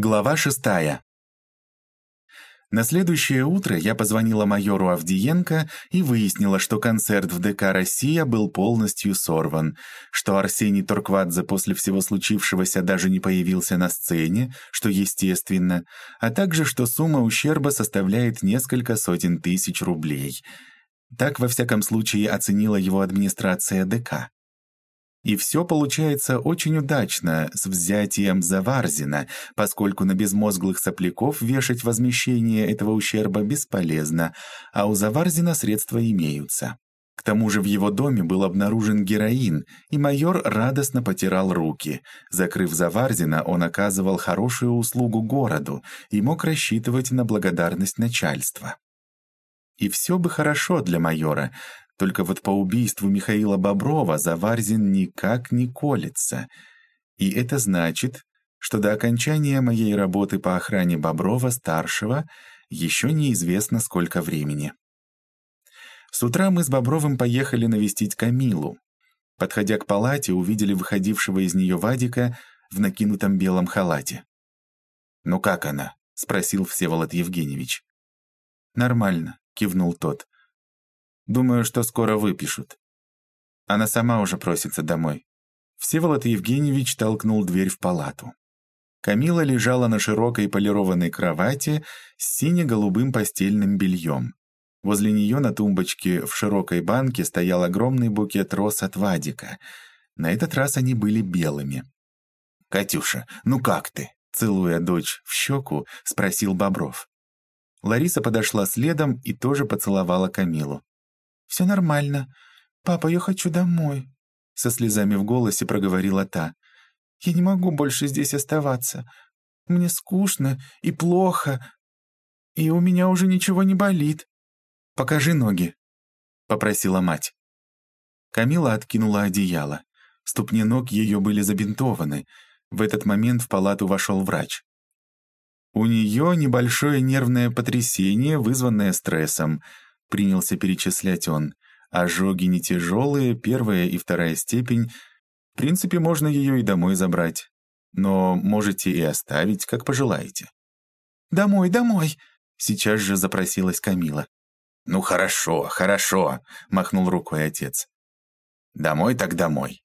Глава шестая. На следующее утро я позвонила майору Авдиенко и выяснила, что концерт в ДК «Россия» был полностью сорван, что Арсений Торквадзе после всего случившегося даже не появился на сцене, что естественно, а также, что сумма ущерба составляет несколько сотен тысяч рублей. Так, во всяком случае, оценила его администрация ДК. И все получается очень удачно с взятием Заварзина, поскольку на безмозглых сопляков вешать возмещение этого ущерба бесполезно, а у Заварзина средства имеются. К тому же в его доме был обнаружен героин, и майор радостно потирал руки. Закрыв Заварзина, он оказывал хорошую услугу городу и мог рассчитывать на благодарность начальства. И все бы хорошо для майора, только вот по убийству Михаила Боброва Заварзин никак не колется. И это значит, что до окончания моей работы по охране Боброва-старшего еще неизвестно сколько времени. С утра мы с Бобровым поехали навестить Камилу. Подходя к палате, увидели выходившего из нее Вадика в накинутом белом халате. «Ну как она?» — спросил Всеволод Евгеньевич. «Нормально», — кивнул тот. Думаю, что скоро выпишут. Она сама уже просится домой. Всеволод Евгеньевич толкнул дверь в палату. Камила лежала на широкой полированной кровати с сине-голубым постельным бельем. Возле нее на тумбочке в широкой банке стоял огромный букет роз от Вадика. На этот раз они были белыми. «Катюша, ну как ты?» Целуя дочь в щеку, спросил Бобров. Лариса подошла следом и тоже поцеловала Камилу. «Все нормально. Папа, я хочу домой», — со слезами в голосе проговорила та. «Я не могу больше здесь оставаться. Мне скучно и плохо, и у меня уже ничего не болит». «Покажи ноги», — попросила мать. Камила откинула одеяло. Ступни ног ее были забинтованы. В этот момент в палату вошел врач. У нее небольшое нервное потрясение, вызванное стрессом — принялся перечислять он. Ожоги не тяжелые, первая и вторая степень. В принципе, можно ее и домой забрать. Но можете и оставить, как пожелаете. «Домой, домой!» — сейчас же запросилась Камила. «Ну хорошо, хорошо», — махнул рукой отец. «Домой так домой».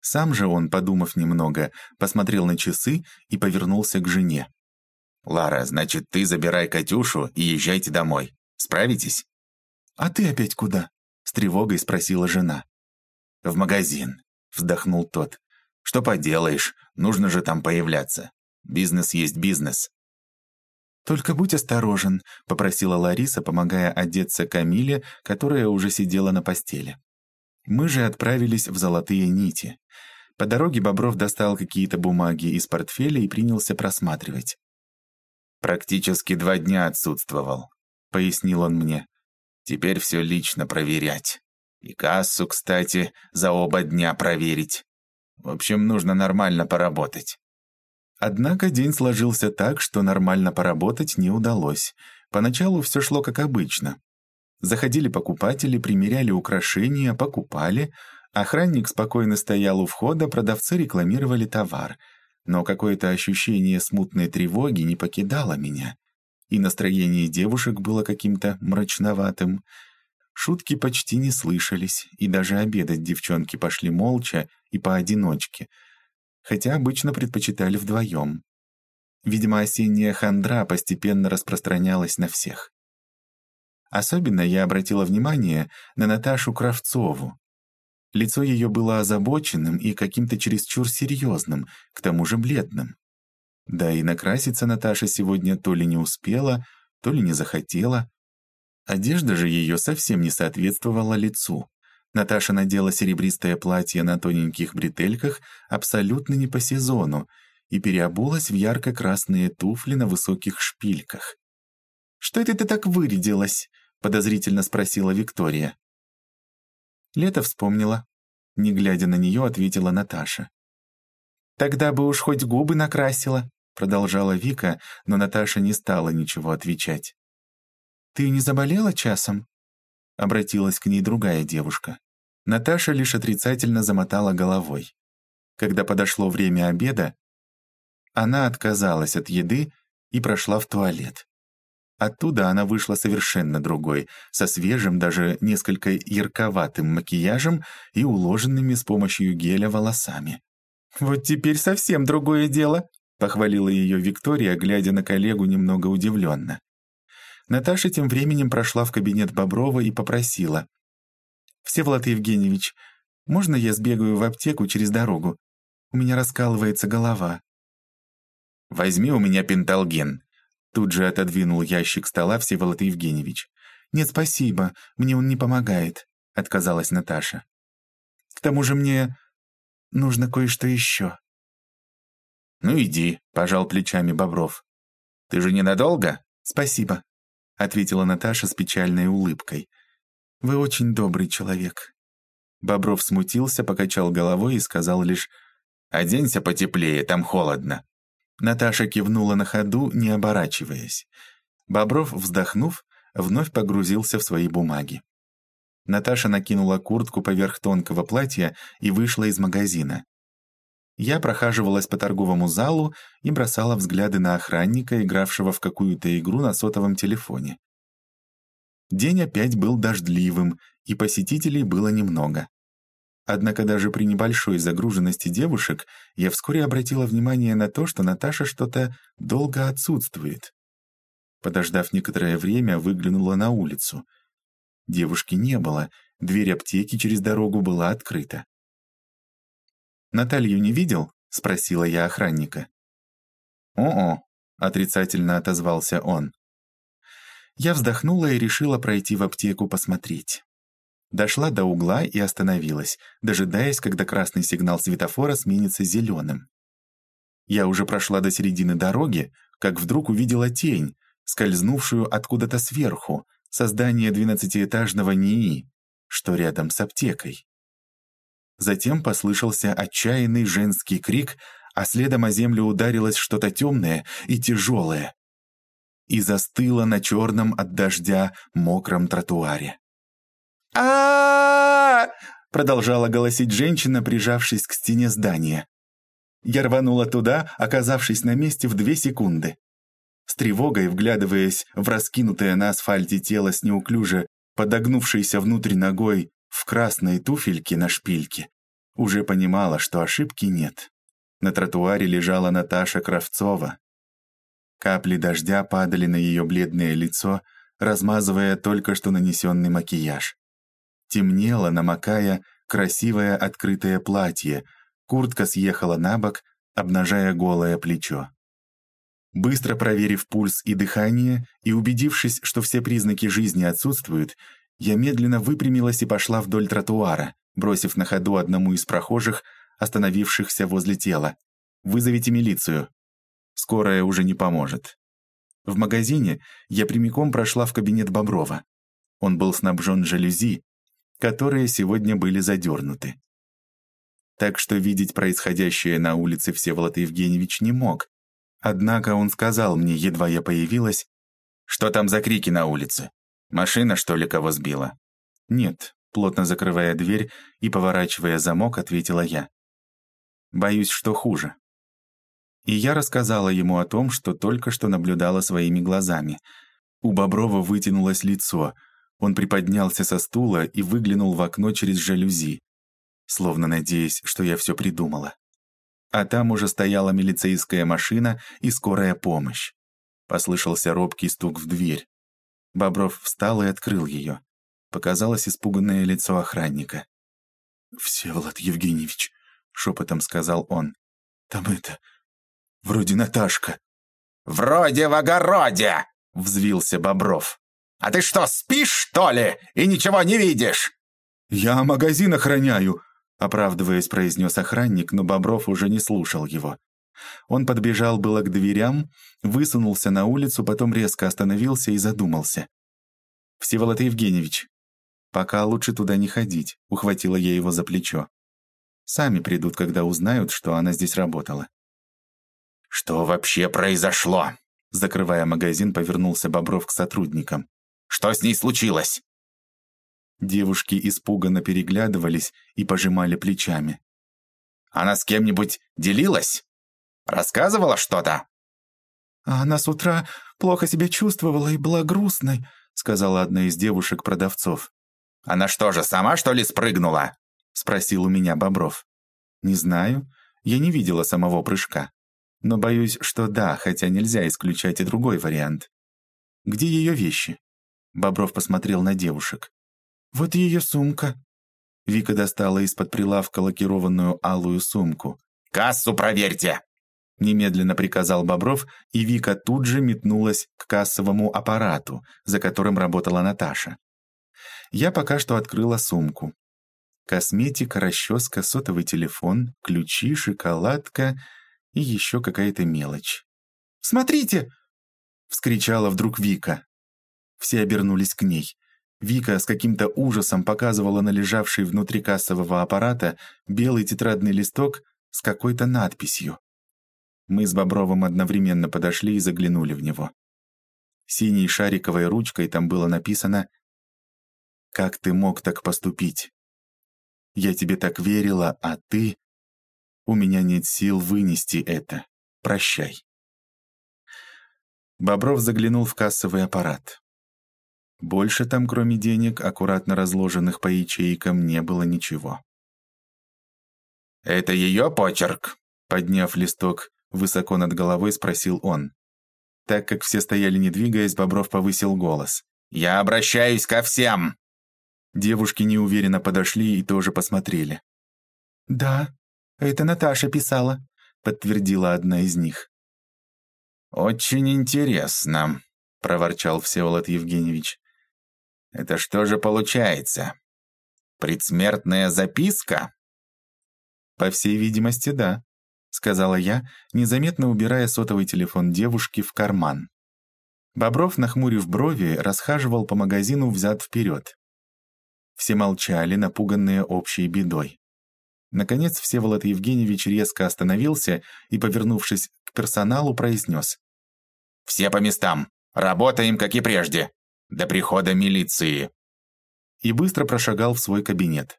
Сам же он, подумав немного, посмотрел на часы и повернулся к жене. «Лара, значит, ты забирай Катюшу и езжайте домой. Справитесь?» «А ты опять куда?» — с тревогой спросила жена. «В магазин», — вздохнул тот. «Что поделаешь, нужно же там появляться. Бизнес есть бизнес». «Только будь осторожен», — попросила Лариса, помогая одеться Камиле, которая уже сидела на постели. Мы же отправились в золотые нити. По дороге Бобров достал какие-то бумаги из портфеля и принялся просматривать. «Практически два дня отсутствовал», — пояснил он мне. Теперь все лично проверять. И кассу, кстати, за оба дня проверить. В общем, нужно нормально поработать. Однако день сложился так, что нормально поработать не удалось. Поначалу все шло как обычно. Заходили покупатели, примеряли украшения, покупали. Охранник спокойно стоял у входа, продавцы рекламировали товар. Но какое-то ощущение смутной тревоги не покидало меня и настроение девушек было каким-то мрачноватым. Шутки почти не слышались, и даже обедать девчонки пошли молча и поодиночке, хотя обычно предпочитали вдвоем. Видимо, осенняя хандра постепенно распространялась на всех. Особенно я обратила внимание на Наташу Кравцову. Лицо ее было озабоченным и каким-то чересчур серьезным, к тому же бледным. Да и накраситься Наташа сегодня то ли не успела, то ли не захотела. Одежда же ее совсем не соответствовала лицу. Наташа надела серебристое платье на тоненьких бретельках абсолютно не по сезону и переобулась в ярко-красные туфли на высоких шпильках. «Что это ты так вырядилась?» — подозрительно спросила Виктория. Лето вспомнила. Не глядя на нее, ответила Наташа. «Тогда бы уж хоть губы накрасила», — продолжала Вика, но Наташа не стала ничего отвечать. «Ты не заболела часом?» — обратилась к ней другая девушка. Наташа лишь отрицательно замотала головой. Когда подошло время обеда, Она отказалась от еды и прошла в туалет. Оттуда она вышла совершенно другой, со свежим, даже несколько ярковатым макияжем и уложенными с помощью геля волосами. «Вот теперь совсем другое дело», — похвалила ее Виктория, глядя на коллегу немного удивленно. Наташа тем временем прошла в кабинет Боброва и попросила. «Всеволод Евгеньевич, можно я сбегаю в аптеку через дорогу? У меня раскалывается голова». «Возьми у меня пенталген», Тут же отодвинул ящик стола Всеволод Евгеньевич. «Нет, спасибо, мне он не помогает», — отказалась Наташа. «К тому же мне нужно кое-что еще». «Ну иди», — пожал плечами Бобров. «Ты же ненадолго?» «Спасибо», — ответила Наташа с печальной улыбкой. «Вы очень добрый человек». Бобров смутился, покачал головой и сказал лишь «Оденься потеплее, там холодно». Наташа кивнула на ходу, не оборачиваясь. Бобров, вздохнув, вновь погрузился в свои бумаги. Наташа накинула куртку поверх тонкого платья и вышла из магазина. Я прохаживалась по торговому залу и бросала взгляды на охранника, игравшего в какую-то игру на сотовом телефоне. День опять был дождливым, и посетителей было немного. Однако даже при небольшой загруженности девушек я вскоре обратила внимание на то, что Наташа что-то долго отсутствует. Подождав некоторое время, выглянула на улицу. Девушки не было, дверь аптеки через дорогу была открыта. «Наталью не видел?» — спросила я охранника. «О-о», — отрицательно отозвался он. Я вздохнула и решила пройти в аптеку посмотреть. Дошла до угла и остановилась, дожидаясь, когда красный сигнал светофора сменится зеленым. Я уже прошла до середины дороги, как вдруг увидела тень, скользнувшую откуда-то сверху, создание двенадцатиэтажного НИИ, что рядом с аптекой. Затем послышался отчаянный женский крик, а следом о землю ударилось что-то темное и тяжелое. И застыло на черном от дождя мокром тротуаре а продолжала голосить женщина, прижавшись к стене здания. Я рванула туда, оказавшись на месте в две секунды. С тревогой, вглядываясь в раскинутое на асфальте тело с неуклюже подогнувшейся внутрь ногой в красной туфельке на шпильке, уже понимала, что ошибки нет. На тротуаре лежала Наташа Кравцова. Капли дождя падали на ее бледное лицо, размазывая только что нанесенный макияж. Темнело, намокая, красивое открытое платье, куртка съехала на бок, обнажая голое плечо. Быстро проверив пульс и дыхание и убедившись, что все признаки жизни отсутствуют, я медленно выпрямилась и пошла вдоль тротуара, бросив на ходу одному из прохожих, остановившихся возле тела. «Вызовите милицию. Скорая уже не поможет». В магазине я прямиком прошла в кабинет Боброва. Он был снабжен жалюзи, которые сегодня были задернуты. Так что видеть происходящее на улице Всеволод Евгеньевич не мог. Однако он сказал мне, едва я появилась, «Что там за крики на улице? Машина, что ли, кого сбила?» «Нет», плотно закрывая дверь и поворачивая замок, ответила я. «Боюсь, что хуже». И я рассказала ему о том, что только что наблюдала своими глазами. У Боброва вытянулось лицо — он приподнялся со стула и выглянул в окно через жалюзи, словно надеясь, что я все придумала. А там уже стояла милицейская машина и скорая помощь. Послышался робкий стук в дверь. Бобров встал и открыл ее. Показалось испуганное лицо охранника. «Всеволод Евгеньевич», — шепотом сказал он, — «там это... вроде Наташка». «Вроде в огороде!» — взвился Бобров. «А ты что, спишь, что ли, и ничего не видишь?» «Я магазин охраняю», — оправдываясь, произнес охранник, но Бобров уже не слушал его. Он подбежал было к дверям, высунулся на улицу, потом резко остановился и задумался. «Всеволод Евгеньевич, пока лучше туда не ходить», — ухватила я его за плечо. «Сами придут, когда узнают, что она здесь работала». «Что вообще произошло?» Закрывая магазин, повернулся Бобров к сотрудникам. Что с ней случилось?» Девушки испуганно переглядывались и пожимали плечами. «Она с кем-нибудь делилась?» Рассказывала что-то?» «А она с утра плохо себя чувствовала и была грустной», сказала одна из девушек-продавцов. «Она что же, сама, что ли, спрыгнула?» спросил у меня Бобров. «Не знаю. Я не видела самого прыжка. Но боюсь, что да, хотя нельзя исключать и другой вариант. Где ее вещи?» Бобров посмотрел на девушек. «Вот ее сумка». Вика достала из-под прилавка лакированную алую сумку. «Кассу проверьте!» Немедленно приказал Бобров, и Вика тут же метнулась к кассовому аппарату, за которым работала Наташа. Я пока что открыла сумку. Косметика, расческа, сотовый телефон, ключи, шоколадка и еще какая-то мелочь. «Смотрите!» — вскричала вдруг Вика. Все обернулись к ней. Вика с каким-то ужасом показывала на лежавший внутри кассового аппарата белый тетрадный листок с какой-то надписью. Мы с Бобровым одновременно подошли и заглянули в него. Синей шариковой ручкой там было написано «Как ты мог так поступить? Я тебе так верила, а ты...» У меня нет сил вынести это. Прощай. Бобров заглянул в кассовый аппарат. Больше там, кроме денег, аккуратно разложенных по ячейкам, не было ничего. «Это ее почерк?» Подняв листок высоко над головой, спросил он. Так как все стояли не двигаясь, Бобров повысил голос. «Я обращаюсь ко всем!» Девушки неуверенно подошли и тоже посмотрели. «Да, это Наташа писала», — подтвердила одна из них. «Очень интересно», — проворчал Всеволод Евгеньевич. «Это что же получается? Предсмертная записка?» «По всей видимости, да», — сказала я, незаметно убирая сотовый телефон девушки в карман. Бобров, нахмурив брови, расхаживал по магазину взад вперед. Все молчали, напуганные общей бедой. Наконец Всеволод Евгеньевич резко остановился и, повернувшись к персоналу, произнес. «Все по местам! Работаем, как и прежде! До прихода милиции!» И быстро прошагал в свой кабинет.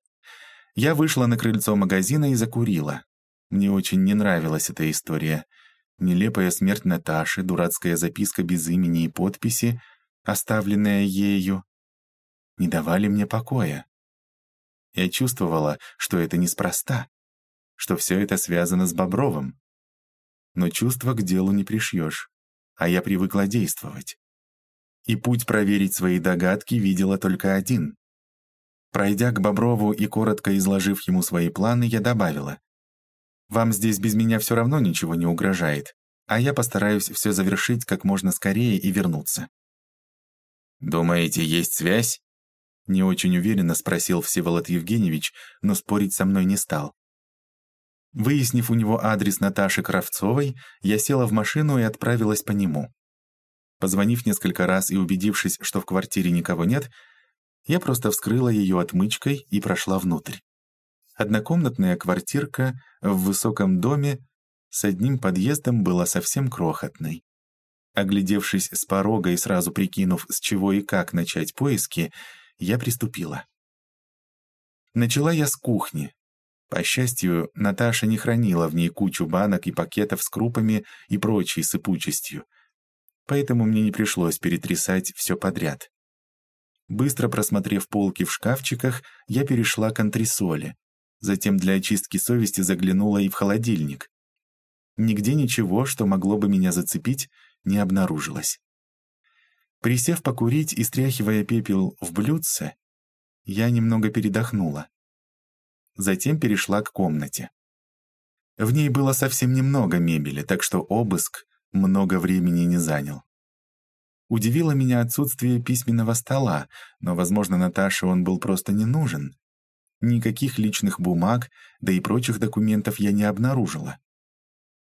Я вышла на крыльцо магазина и закурила. Мне очень не нравилась эта история. Нелепая смерть Наташи, дурацкая записка без имени и подписи, оставленная ею, не давали мне покоя. Я чувствовала, что это неспроста, что все это связано с Бобровым. Но чувства к делу не пришьешь, а я привыкла действовать. И путь проверить свои догадки видела только один. Пройдя к Боброву и коротко изложив ему свои планы, я добавила. «Вам здесь без меня все равно ничего не угрожает, а я постараюсь все завершить как можно скорее и вернуться». «Думаете, есть связь?» Не очень уверенно спросил Всеволод Евгеньевич, но спорить со мной не стал. Выяснив у него адрес Наташи Кравцовой, я села в машину и отправилась по нему. Позвонив несколько раз и убедившись, что в квартире никого нет, я просто вскрыла ее отмычкой и прошла внутрь. Однокомнатная квартирка в высоком доме с одним подъездом была совсем крохотной. Оглядевшись с порога и сразу прикинув, с чего и как начать поиски, я приступила. Начала я с кухни. По счастью, Наташа не хранила в ней кучу банок и пакетов с крупами и прочей сыпучестью, поэтому мне не пришлось перетрясать все подряд. Быстро просмотрев полки в шкафчиках, я перешла к антресоле, затем для очистки совести заглянула и в холодильник. Нигде ничего, что могло бы меня зацепить, не обнаружилось. Присев покурить и стряхивая пепел в блюдце, я немного передохнула. Затем перешла к комнате. В ней было совсем немного мебели, так что обыск много времени не занял. Удивило меня отсутствие письменного стола, но, возможно, Наташе он был просто не нужен. Никаких личных бумаг, да и прочих документов я не обнаружила.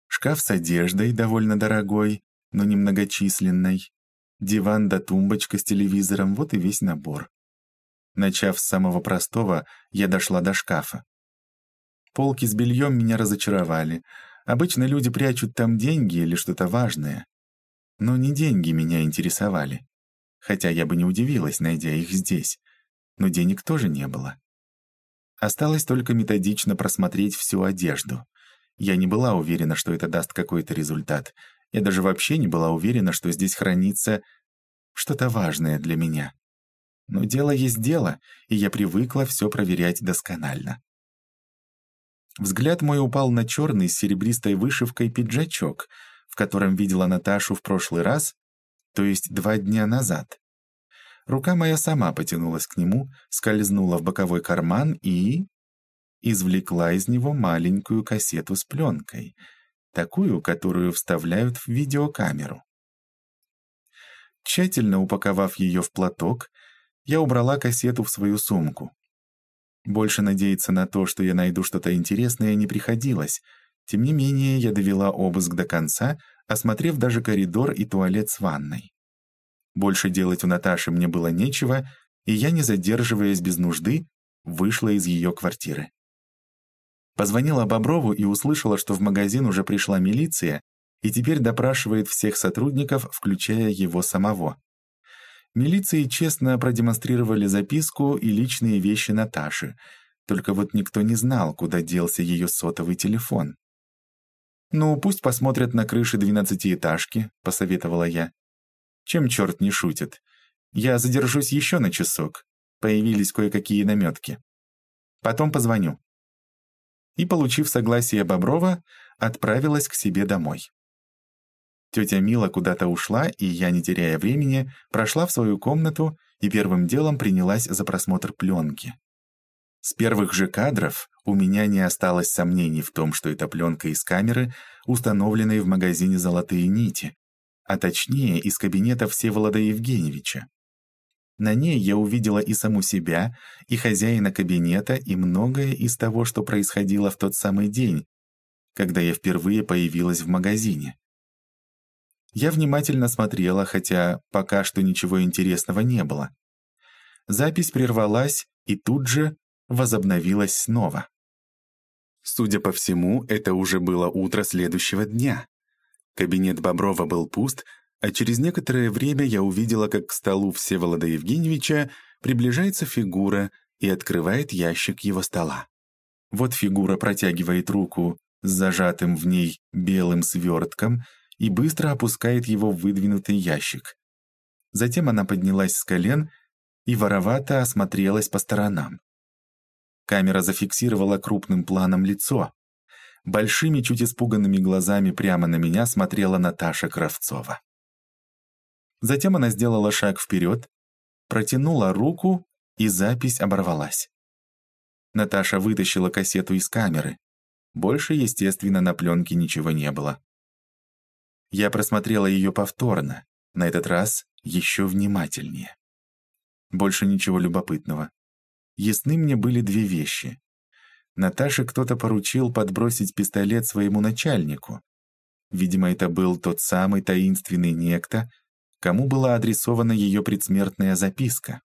Шкаф с одеждой, довольно дорогой, но немногочисленной, Диван да тумбочка с телевизором — вот и весь набор. Начав с самого простого, я дошла до шкафа. Полки с бельем меня разочаровали. Обычно люди прячут там деньги или что-то важное. Но не деньги меня интересовали. Хотя я бы не удивилась, найдя их здесь. Но денег тоже не было. Осталось только методично просмотреть всю одежду. Я не была уверена, что это даст какой-то результат. Я даже вообще не была уверена, что здесь хранится что-то важное для меня. Но дело есть дело, и я привыкла все проверять досконально. Взгляд мой упал на черный с серебристой вышивкой пиджачок, в котором видела Наташу в прошлый раз, то есть два дня назад. Рука моя сама потянулась к нему, скользнула в боковой карман и... извлекла из него маленькую кассету с пленкой, такую, которую вставляют в видеокамеру. Тщательно упаковав ее в платок, я убрала кассету в свою сумку. Больше надеяться на то, что я найду что-то интересное, не приходилось. Тем не менее, я довела обыск до конца, осмотрев даже коридор и туалет с ванной. Больше делать у Наташи мне было нечего, и я, не задерживаясь без нужды, вышла из ее квартиры. Позвонила Боброву и услышала, что в магазин уже пришла милиция и теперь допрашивает всех сотрудников, включая его самого. Милиции честно продемонстрировали записку и личные вещи Наташи, только вот никто не знал, куда делся ее сотовый телефон. «Ну, пусть посмотрят на крыши двенадцатиэтажки», — посоветовала я. «Чем черт не шутит? Я задержусь еще на часок. Появились кое-какие наметки. Потом позвоню». И, получив согласие Боброва, отправилась к себе домой. Тетя Мила куда-то ушла, и я, не теряя времени, прошла в свою комнату и первым делом принялась за просмотр пленки. С первых же кадров у меня не осталось сомнений в том, что это пленка из камеры, установленной в магазине «Золотые нити», а точнее из кабинета Всеволода Евгеньевича. На ней я увидела и саму себя, и хозяина кабинета, и многое из того, что происходило в тот самый день, когда я впервые появилась в магазине. Я внимательно смотрела, хотя пока что ничего интересного не было. Запись прервалась и тут же возобновилась снова. Судя по всему, это уже было утро следующего дня. Кабинет Боброва был пуст, а через некоторое время я увидела, как к столу Всеволода Евгеньевича приближается фигура и открывает ящик его стола. Вот фигура протягивает руку с зажатым в ней белым свертком и быстро опускает его в выдвинутый ящик. Затем она поднялась с колен и воровато осмотрелась по сторонам. Камера зафиксировала крупным планом лицо. Большими, чуть испуганными глазами прямо на меня смотрела Наташа Кравцова. Затем она сделала шаг вперед, протянула руку, и запись оборвалась. Наташа вытащила кассету из камеры. Больше, естественно, на пленке ничего не было. Я просмотрела ее повторно, на этот раз еще внимательнее. Больше ничего любопытного. Ясны мне были две вещи. Наташе кто-то поручил подбросить пистолет своему начальнику. Видимо, это был тот самый таинственный некто, кому была адресована ее предсмертная записка.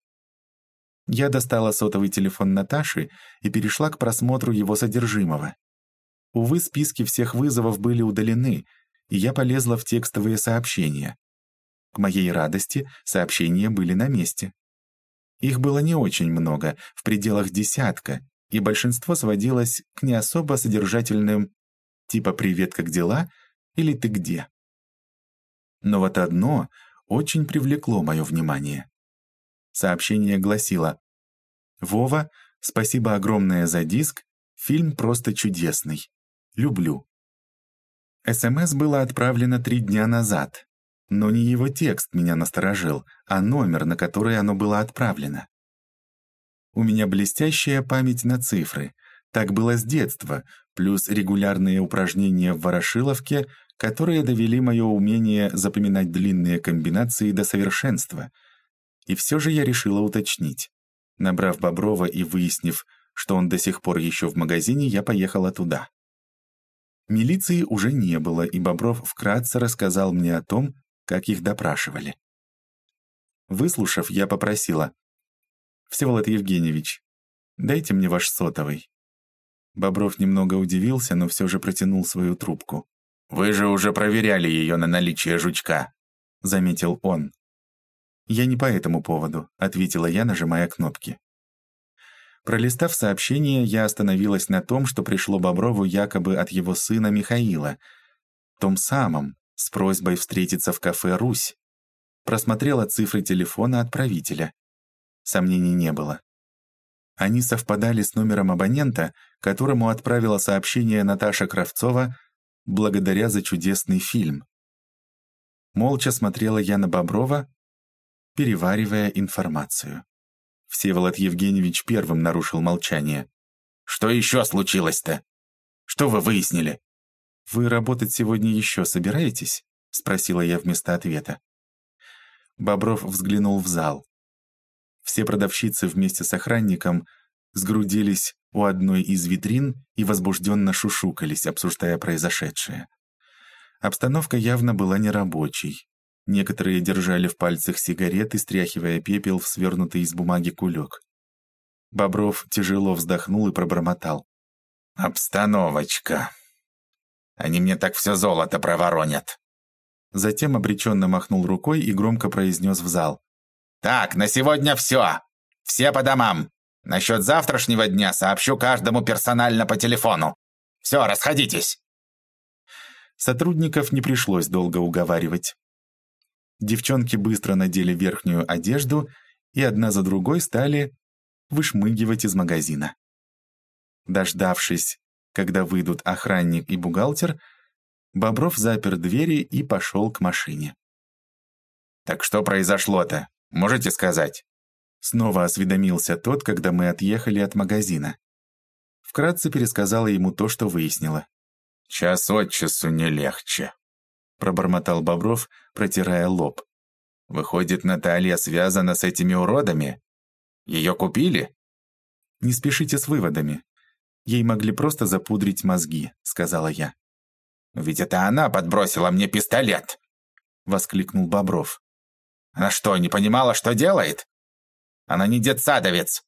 Я достала сотовый телефон Наташи и перешла к просмотру его содержимого. Увы, списки всех вызовов были удалены, и я полезла в текстовые сообщения. К моей радости, сообщения были на месте. Их было не очень много, в пределах десятка, и большинство сводилось к не особо содержательным типа «Привет, как дела?» или «Ты где?». Но вот одно очень привлекло мое внимание. Сообщение гласило «Вова, спасибо огромное за диск, фильм просто чудесный. Люблю. СМС было отправлено три дня назад, но не его текст меня насторожил, а номер, на который оно было отправлено. У меня блестящая память на цифры. Так было с детства, плюс регулярные упражнения в Ворошиловке, которые довели мое умение запоминать длинные комбинации до совершенства. И все же я решила уточнить. Набрав Боброва и выяснив, что он до сих пор еще в магазине, я поехала туда. Милиции уже не было, и Бобров вкратце рассказал мне о том, как их допрашивали. Выслушав, я попросила. «Всеволод Евгеньевич, дайте мне ваш сотовый». Бобров немного удивился, но все же протянул свою трубку. «Вы же уже проверяли ее на наличие жучка», — заметил он. «Я не по этому поводу», — ответила я, нажимая кнопки. Пролистав сообщение, я остановилась на том, что пришло Боброву якобы от его сына Михаила, том самом, с просьбой встретиться в кафе «Русь». Просмотрела цифры телефона отправителя. Сомнений не было. Они совпадали с номером абонента, которому отправила сообщение Наташа Кравцова благодаря за чудесный фильм. Молча смотрела я на Боброва, переваривая информацию. Всеволод Евгеньевич первым нарушил молчание. «Что еще случилось-то? Что вы выяснили?» «Вы работать сегодня еще собираетесь?» — спросила я вместо ответа. Бобров взглянул в зал. Все продавщицы вместе с охранником сгрудились у одной из витрин и возбужденно шушукались, обсуждая произошедшее. Обстановка явно была нерабочей. Некоторые держали в пальцах сигареты, стряхивая пепел в свернутый из бумаги кулек. Бобров тяжело вздохнул и пробормотал. «Обстановочка. Они мне так все золото проворонят». Затем обреченно махнул рукой и громко произнес в зал. «Так, на сегодня все. Все по домам. Насчет завтрашнего дня сообщу каждому персонально по телефону. Все, расходитесь». Сотрудников не пришлось долго уговаривать. Девчонки быстро надели верхнюю одежду и одна за другой стали вышмыгивать из магазина. Дождавшись, когда выйдут охранник и бухгалтер, Бобров запер двери и пошел к машине. «Так что произошло-то?» Можете сказать?» Снова осведомился тот, когда мы отъехали от магазина. Вкратце пересказала ему то, что выяснила. «Час от часу не легче», — пробормотал Бобров, протирая лоб. «Выходит, Наталья связана с этими уродами? Ее купили?» «Не спешите с выводами. Ей могли просто запудрить мозги», — сказала я. «Ведь это она подбросила мне пистолет!» — воскликнул Бобров. Она что, не понимала, что делает? Она не детсадовец.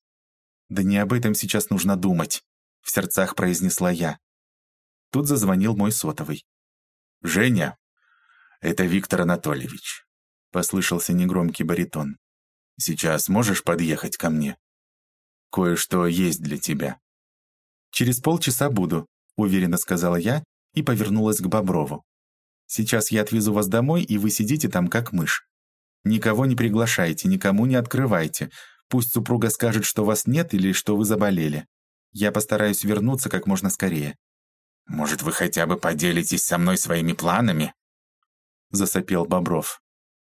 Да не об этом сейчас нужно думать, в сердцах произнесла я. Тут зазвонил мой сотовый. «Женя, это Виктор Анатольевич», — послышался негромкий баритон. «Сейчас можешь подъехать ко мне? Кое-что есть для тебя». «Через полчаса буду», — уверенно сказала я и повернулась к Боброву. «Сейчас я отвезу вас домой, и вы сидите там как мышь. Никого не приглашайте, никому не открывайте. Пусть супруга скажет, что вас нет или что вы заболели. Я постараюсь вернуться как можно скорее». «Может, вы хотя бы поделитесь со мной своими планами?» Засопел Бобров.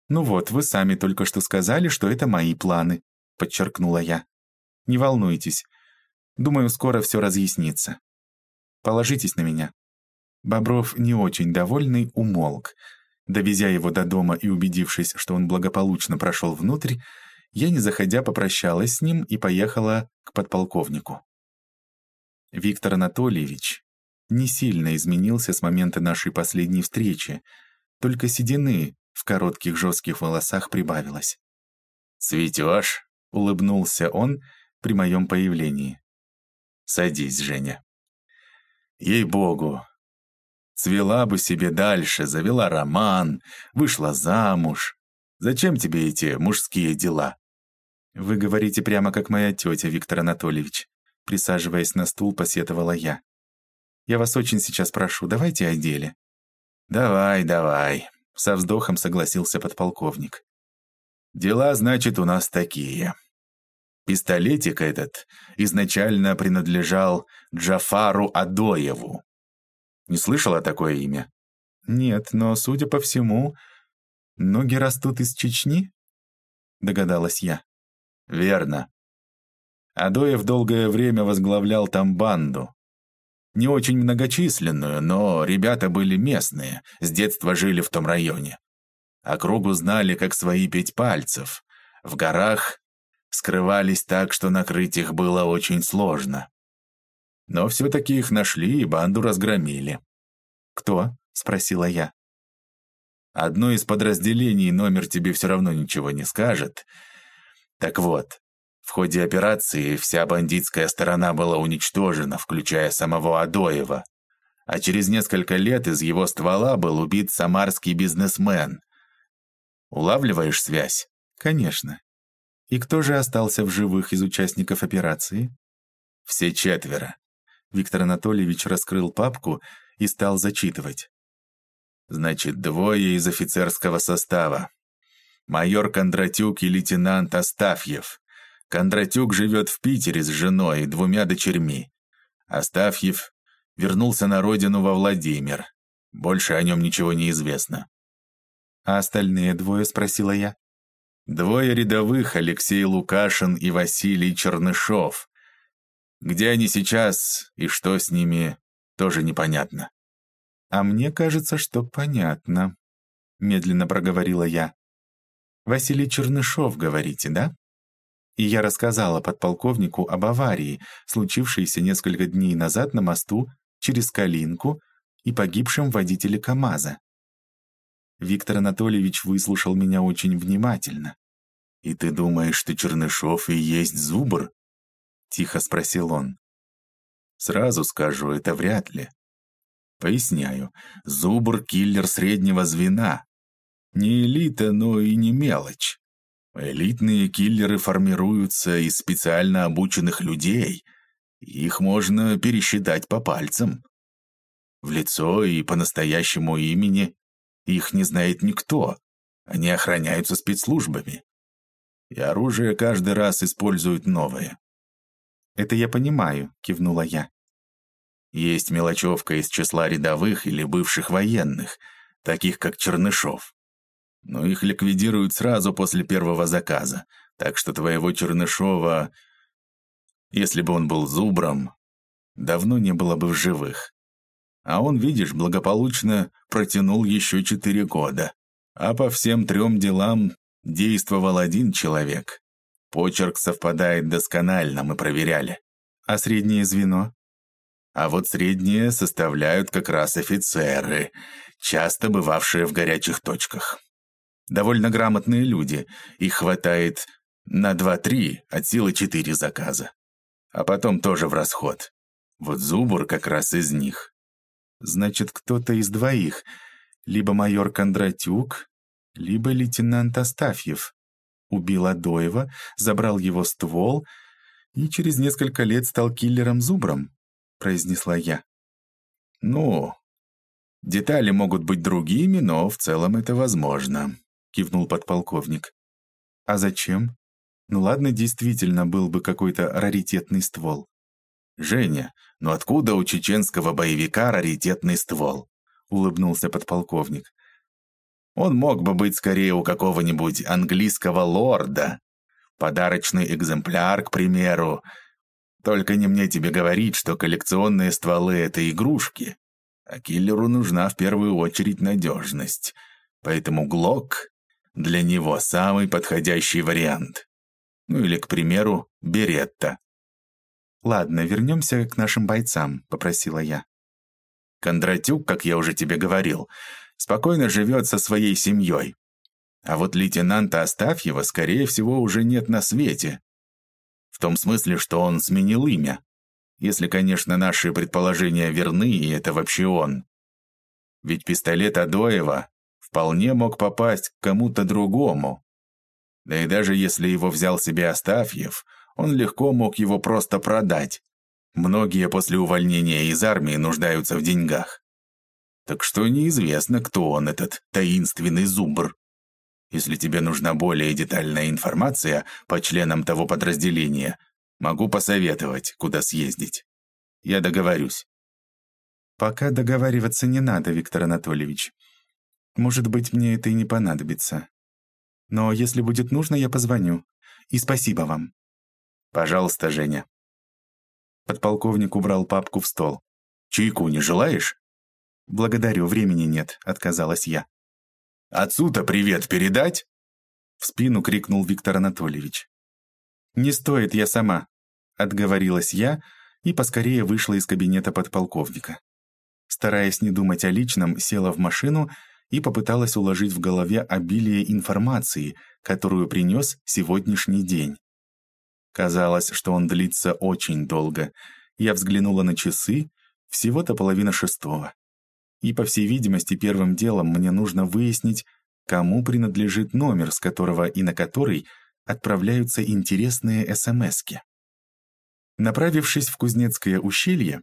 «Ну вот, вы сами только что сказали, что это мои планы», подчеркнула я. «Не волнуйтесь. Думаю, скоро все разъяснится. Положитесь на меня». Бобров, не очень довольный, умолк, Довезя его до дома и убедившись, что он благополучно прошел внутрь, я, не заходя, попрощалась с ним и поехала к подполковнику. Виктор Анатольевич не сильно изменился с момента нашей последней встречи, только седины в коротких жестких волосах прибавилось. «Цветешь?» — улыбнулся он при моем появлении. «Садись, Женя». «Ей-богу, Цвела бы себе дальше, завела роман, вышла замуж. Зачем тебе эти мужские дела?» «Вы говорите прямо как моя тетя, Виктор Анатольевич», присаживаясь на стул, посетовала я. «Я вас очень сейчас прошу, давайте о деле». «Давай, давай», — со вздохом согласился подполковник. «Дела, значит, у нас такие. Пистолетик этот изначально принадлежал Джафару Адоеву. Не слышала такое имя? Нет, но, судя по всему, ноги растут из Чечни? Догадалась я. Верно. Адоев долгое время возглавлял там банду. Не очень многочисленную, но ребята были местные, с детства жили в том районе. Округу знали, как свои пять пальцев. В горах скрывались так, что накрыть их было очень сложно. Но все-таки их нашли и банду разгромили. «Кто?» — спросила я. «Одно из подразделений номер тебе все равно ничего не скажет. Так вот, в ходе операции вся бандитская сторона была уничтожена, включая самого Адоева. А через несколько лет из его ствола был убит самарский бизнесмен. Улавливаешь связь? Конечно. И кто же остался в живых из участников операции? Все четверо. Виктор Анатольевич раскрыл папку и стал зачитывать. Значит, двое из офицерского состава. Майор Кондратюк и лейтенант Астафьев. Кондратюк живет в Питере с женой и двумя дочерьми. Астафьев вернулся на родину во Владимир. Больше о нем ничего не известно. «А остальные двое?» — спросила я. «Двое рядовых, Алексей Лукашин и Василий Чернышов. Где они сейчас и что с ними, тоже непонятно». «А мне кажется, что понятно», — медленно проговорила я. «Василий Чернышов, говорите, да?» И я рассказала подполковнику об аварии, случившейся несколько дней назад на мосту через Калинку и погибшем водителе КамАЗа. Виктор Анатольевич выслушал меня очень внимательно. «И ты думаешь, что Чернышов и есть Зубр?» — тихо спросил он. «Сразу скажу, это вряд ли. Поясняю, Зубр — киллер среднего звена. Не элита, но и не мелочь. Элитные киллеры формируются из специально обученных людей. Их можно пересчитать по пальцам. В лицо и по настоящему имени их не знает никто. Они охраняются спецслужбами. И оружие каждый раз используют новое. «Это я понимаю», — кивнула я. Есть мелочевка из числа рядовых или бывших военных, таких как Чернышов. Но их ликвидируют сразу после первого заказа, так что твоего Чернышова, если бы он был зубром, давно не было бы в живых. А он, видишь, благополучно протянул еще четыре года. А по всем трем делам действовал один человек. Почерк совпадает досконально, мы проверяли. А среднее звено? А вот среднее составляют как раз офицеры, часто бывавшие в горячих точках. Довольно грамотные люди, их хватает на два-три, от силы четыре заказа. А потом тоже в расход. Вот Зубур как раз из них. Значит, кто-то из двоих. Либо майор Кондратюк, либо лейтенант Астафьев. Убил Адоева, забрал его ствол и через несколько лет стал киллером-зубром, произнесла я. «Ну, детали могут быть другими, но в целом это возможно», кивнул подполковник. «А зачем? Ну ладно, действительно был бы какой-то раритетный ствол. «Женя, но откуда у чеченского боевика раритетный ствол?» — улыбнулся подполковник. «Он мог бы быть скорее у какого-нибудь английского лорда. Подарочный экземпляр, к примеру. Только не мне тебе говорить, что коллекционные стволы — это игрушки. А киллеру нужна в первую очередь надежность. Поэтому Глок для него самый подходящий вариант. Ну или, к примеру, Беретта. «Ладно, вернемся к нашим бойцам», — попросила я. Кондратюк, как я уже тебе говорил, спокойно живет со своей семьей. А вот лейтенанта Астафьева, скорее всего, уже нет на свете. В том смысле, что он сменил имя. Если, конечно, наши предположения верны, и это вообще он. Ведь пистолет Адоева вполне мог попасть к кому-то другому. Да и даже если его взял себе Астафьев, он легко мог его просто продать. Многие после увольнения из армии нуждаются в деньгах. Так что неизвестно, кто он, этот таинственный зубр. Если тебе нужна более детальная информация по членам того подразделения, могу посоветовать, куда съездить. Я договорюсь. Пока договариваться не надо, Виктор Анатольевич. Может быть, мне это и не понадобится. Но если будет нужно, я позвоню. И спасибо вам. «Пожалуйста, Женя». Подполковник убрал папку в стол. «Чайку не желаешь?» «Благодарю, времени нет», — отказалась я. «Отцу-то привет передать?» В спину крикнул Виктор Анатольевич. «Не стоит, я сама», — отговорилась я и поскорее вышла из кабинета подполковника. Стараясь не думать о личном, села в машину и попыталась уложить в голове обилие информации, которую принес сегодняшний день. Казалось, что он длится очень долго. Я взглянула на часы, всего-то половина шестого. И, по всей видимости, первым делом мне нужно выяснить, кому принадлежит номер, с которого и на который отправляются интересные СМСки. Направившись в Кузнецкое ущелье,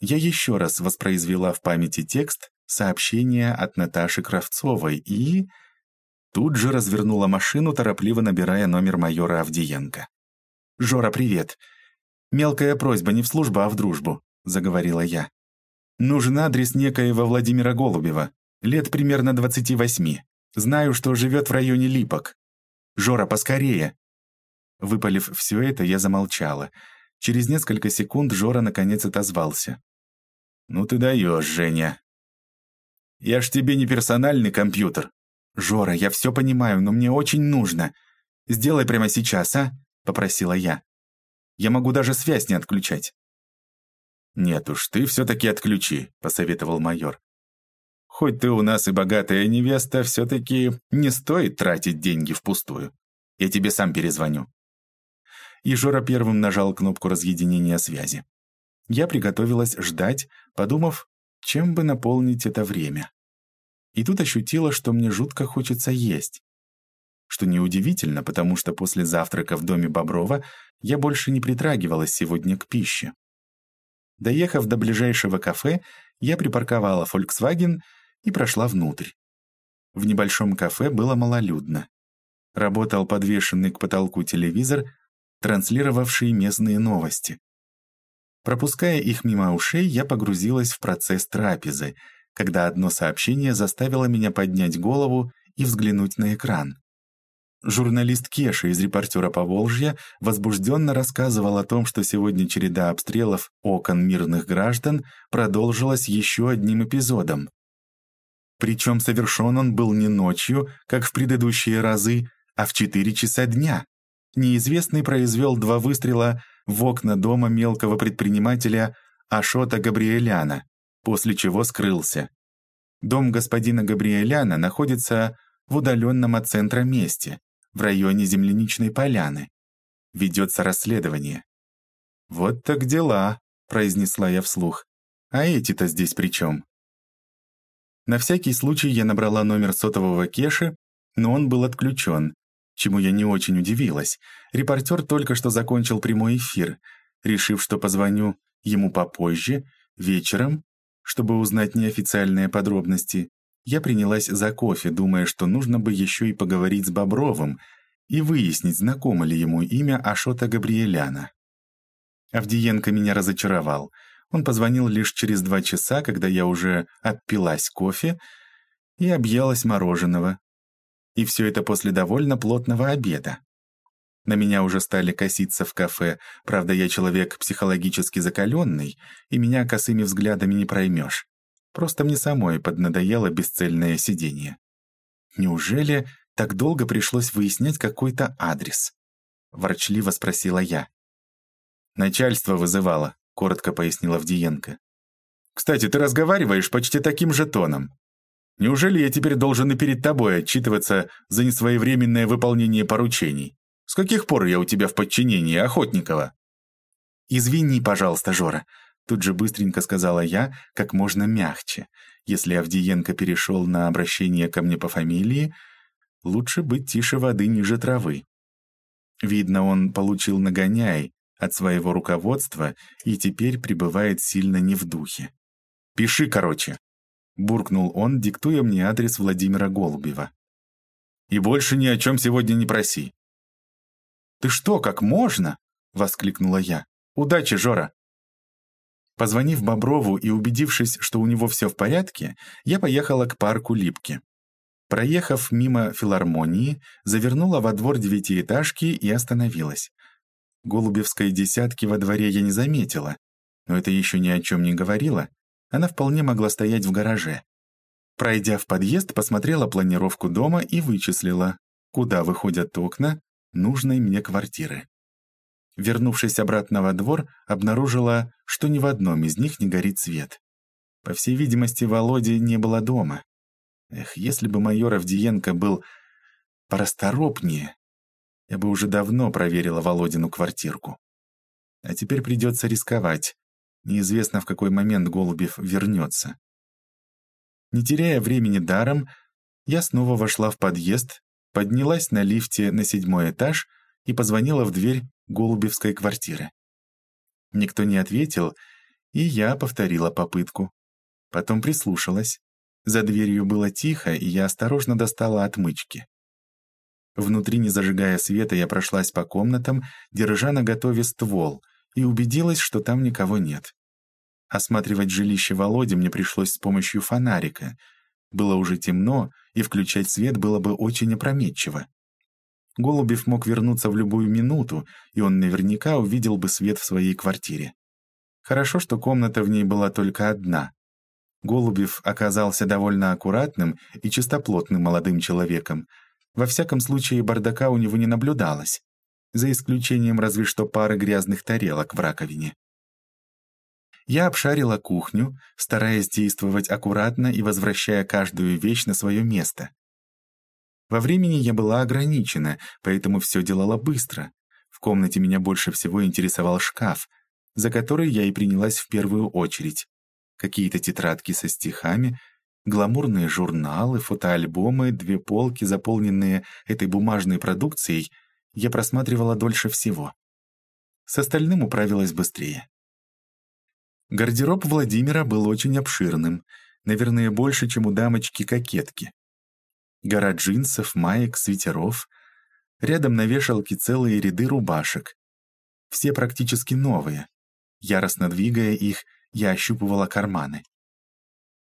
я еще раз воспроизвела в памяти текст сообщения от Наташи Кравцовой и... Тут же развернула машину, торопливо набирая номер майора Авдиенко. «Жора, привет. Мелкая просьба не в службу, а в дружбу», — заговорила я. «Нужен адрес некоего Владимира Голубева, лет примерно 28. Знаю, что живет в районе Липок. Жора, поскорее!» Выпалив все это, я замолчала. Через несколько секунд Жора наконец отозвался. «Ну ты даешь, Женя. Я ж тебе не персональный компьютер». «Жора, я все понимаю, но мне очень нужно. Сделай прямо сейчас, а?» — попросила я. «Я могу даже связь не отключать». «Нет уж, ты все-таки отключи», — посоветовал майор. «Хоть ты у нас и богатая невеста, все-таки не стоит тратить деньги впустую. Я тебе сам перезвоню». И Жора первым нажал кнопку разъединения связи. Я приготовилась ждать, подумав, чем бы наполнить это время. И тут ощутила, что мне жутко хочется есть. Что неудивительно, потому что после завтрака в доме Боброва я больше не притрагивалась сегодня к пище. Доехав до ближайшего кафе, я припарковала Volkswagen и прошла внутрь. В небольшом кафе было малолюдно. Работал подвешенный к потолку телевизор, транслировавший местные новости. Пропуская их мимо ушей, я погрузилась в процесс трапезы, когда одно сообщение заставило меня поднять голову и взглянуть на экран. Журналист Кеша из «Репортера Поволжья» возбужденно рассказывал о том, что сегодня череда обстрелов окон мирных граждан продолжилась еще одним эпизодом. Причем совершен он был не ночью, как в предыдущие разы, а в 4 часа дня. Неизвестный произвел два выстрела в окна дома мелкого предпринимателя Ашота Габриэляна, после чего скрылся. Дом господина Габриэляна находится в удаленном от центра месте, в районе земляничной поляны. Ведется расследование. «Вот так дела», — произнесла я вслух. «А эти-то здесь при чем?» На всякий случай я набрала номер сотового Кеши, но он был отключен, чему я не очень удивилась. Репортер только что закончил прямой эфир, решив, что позвоню ему попозже, вечером, чтобы узнать неофициальные подробности. Я принялась за кофе, думая, что нужно бы еще и поговорить с Бобровым и выяснить, знакомо ли ему имя Ашота Габриэляна. Авдиенко меня разочаровал. Он позвонил лишь через два часа, когда я уже отпилась кофе и объелась мороженого, и все это после довольно плотного обеда. На меня уже стали коситься в кафе, правда, я человек психологически закаленный, и меня косыми взглядами не проймешь. Просто мне самой поднадоело бесцельное сидение. Неужели так долго пришлось выяснять какой-то адрес? Ворчливо спросила я. «Начальство вызывало», — коротко пояснила Вдиенко. «Кстати, ты разговариваешь почти таким же тоном. Неужели я теперь должен и перед тобой отчитываться за несвоевременное выполнение поручений? С каких пор я у тебя в подчинении, Охотникова?» «Извини, пожалуйста, Жора», — тут же быстренько сказала я, как можно мягче. Если Авдиенко перешел на обращение ко мне по фамилии, лучше быть тише воды ниже травы. Видно, он получил нагоняй от своего руководства и теперь пребывает сильно не в духе. «Пиши, короче», буркнул он, диктуя мне адрес Владимира Голубева. «И больше ни о чем сегодня не проси». «Ты что, как можно?» — воскликнула я. «Удачи, Жора!» Позвонив Боброву и убедившись, что у него все в порядке, я поехала к парку Липки. Проехав мимо филармонии, завернула во двор девятиэтажки и остановилась. Голубевской десятки во дворе я не заметила, но это еще ни о чем не говорило, она вполне могла стоять в гараже. Пройдя в подъезд, посмотрела планировку дома и вычислила, куда выходят окна нужной мне квартиры. Вернувшись обратно во двор, обнаружила, что ни в одном из них не горит свет. По всей видимости, Володи не было дома. Эх, если бы майор Авдиенко был порасторопнее, я бы уже давно проверила Володину квартирку. А теперь придется рисковать. Неизвестно, в какой момент Голубев вернется. Не теряя времени даром, я снова вошла в подъезд, поднялась на лифте на седьмой этаж и позвонила в дверь Голубевской квартиры. Никто не ответил, и я повторила попытку. Потом прислушалась. За дверью было тихо, и я осторожно достала отмычки. Внутри, не зажигая света, я прошлась по комнатам, держа на готове ствол, и убедилась, что там никого нет. Осматривать жилище Володи мне пришлось с помощью фонарика. Было уже темно, и включать свет было бы очень опрометчиво. Голубев мог вернуться в любую минуту, и он наверняка увидел бы свет в своей квартире. Хорошо, что комната в ней была только одна. Голубев оказался довольно аккуратным и чистоплотным молодым человеком. Во всяком случае, бардака у него не наблюдалось, за исключением разве что пары грязных тарелок в раковине. Я обшарила кухню, стараясь действовать аккуратно и возвращая каждую вещь на свое место. Во времени я была ограничена, поэтому все делала быстро. В комнате меня больше всего интересовал шкаф, за который я и принялась в первую очередь. Какие-то тетрадки со стихами, гламурные журналы, фотоальбомы, две полки, заполненные этой бумажной продукцией, я просматривала дольше всего. С остальным управилась быстрее. Гардероб Владимира был очень обширным, наверное, больше, чем у дамочки-кокетки. Гора джинсов, маек, свитеров. Рядом на вешалке целые ряды рубашек. Все практически новые. Яростно двигая их, я ощупывала карманы.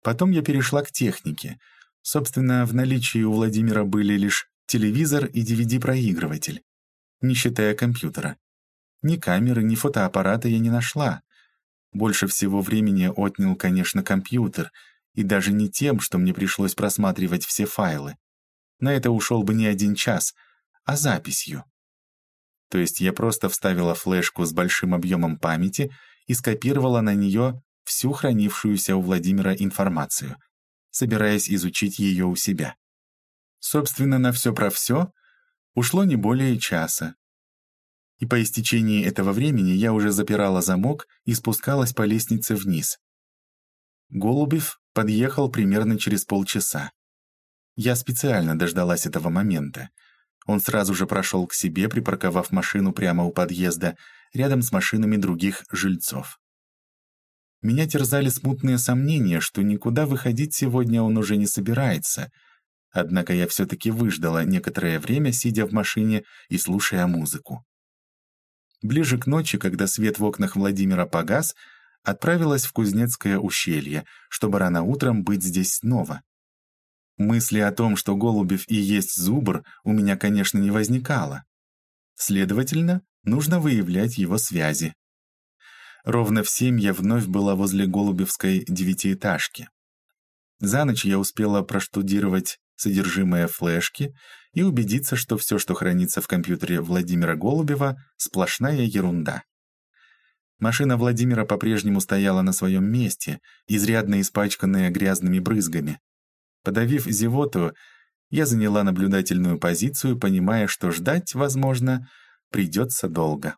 Потом я перешла к технике. Собственно, в наличии у Владимира были лишь телевизор и DVD-проигрыватель, не считая компьютера. Ни камеры, ни фотоаппарата я не нашла. Больше всего времени отнял, конечно, компьютер, и даже не тем, что мне пришлось просматривать все файлы. На это ушел бы не один час, а записью. То есть я просто вставила флешку с большим объемом памяти и скопировала на нее всю хранившуюся у Владимира информацию, собираясь изучить ее у себя. Собственно, на все про все ушло не более часа, и по истечении этого времени я уже запирала замок и спускалась по лестнице вниз. Голубев подъехал примерно через полчаса. Я специально дождалась этого момента. Он сразу же прошел к себе, припарковав машину прямо у подъезда, рядом с машинами других жильцов. Меня терзали смутные сомнения, что никуда выходить сегодня он уже не собирается, однако я все-таки выждала некоторое время, сидя в машине и слушая музыку. Ближе к ночи, когда свет в окнах Владимира погас, отправилась в Кузнецкое ущелье, чтобы рано утром быть здесь снова. Мысли о том, что Голубев и есть зубр, у меня, конечно, не возникало. Следовательно, нужно выявлять его связи. Ровно в семь я вновь была возле Голубевской девятиэтажки. За ночь я успела проштудировать содержимое флешки и убедиться, что все, что хранится в компьютере Владимира Голубева, сплошная ерунда. Машина Владимира по-прежнему стояла на своем месте, изрядно испачканная грязными брызгами. Подавив зевоту, я заняла наблюдательную позицию, понимая, что ждать, возможно, придется долго.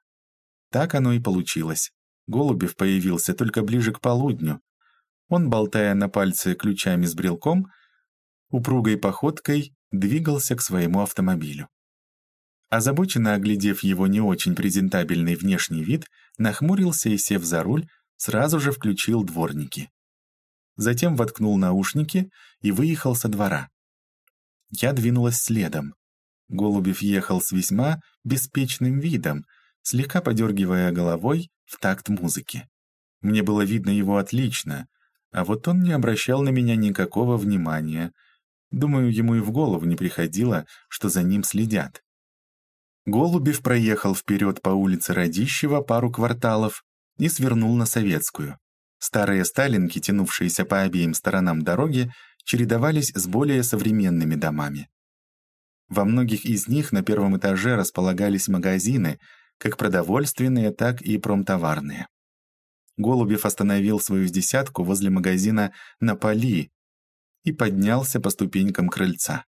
Так оно и получилось. Голубев появился только ближе к полудню. Он, болтая на пальце ключами с брелком, упругой походкой двигался к своему автомобилю. Озабоченно оглядев его не очень презентабельный внешний вид, нахмурился и, сев за руль, сразу же включил дворники. Затем воткнул наушники и выехал со двора. Я двинулась следом. Голубев ехал с весьма беспечным видом, слегка подергивая головой в такт музыки. Мне было видно его отлично, а вот он не обращал на меня никакого внимания — Думаю, ему и в голову не приходило, что за ним следят. Голубев проехал вперед по улице Радищева пару кварталов и свернул на Советскую. Старые сталинки, тянувшиеся по обеим сторонам дороги, чередовались с более современными домами. Во многих из них на первом этаже располагались магазины, как продовольственные, так и промтоварные. Голубев остановил свою десятку возле магазина «На поли», и поднялся по ступенькам крыльца.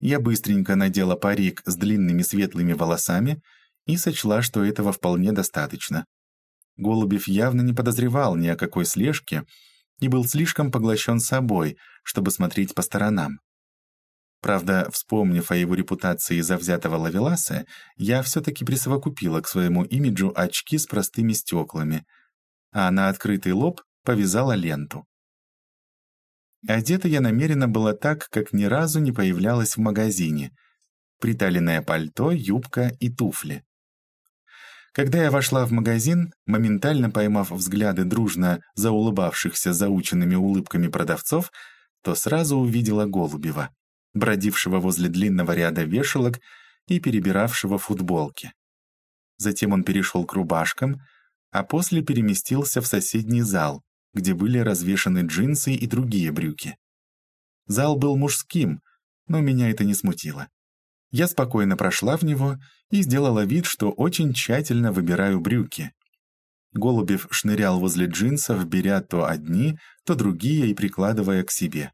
Я быстренько надела парик с длинными светлыми волосами и сочла, что этого вполне достаточно. Голубев явно не подозревал ни о какой слежке и был слишком поглощен собой, чтобы смотреть по сторонам. Правда, вспомнив о его репутации завзятого лавеласа, я все-таки присовокупила к своему имиджу очки с простыми стеклами, а на открытый лоб повязала ленту. Одета я намеренно была так, как ни разу не появлялась в магазине. Приталенное пальто, юбка и туфли. Когда я вошла в магазин, моментально поймав взгляды дружно заулыбавшихся заученными улыбками продавцов, то сразу увидела Голубева, бродившего возле длинного ряда вешалок и перебиравшего футболки. Затем он перешел к рубашкам, а после переместился в соседний зал, где были развешаны джинсы и другие брюки. Зал был мужским, но меня это не смутило. Я спокойно прошла в него и сделала вид, что очень тщательно выбираю брюки. Голубев шнырял возле джинсов, беря то одни, то другие и прикладывая к себе.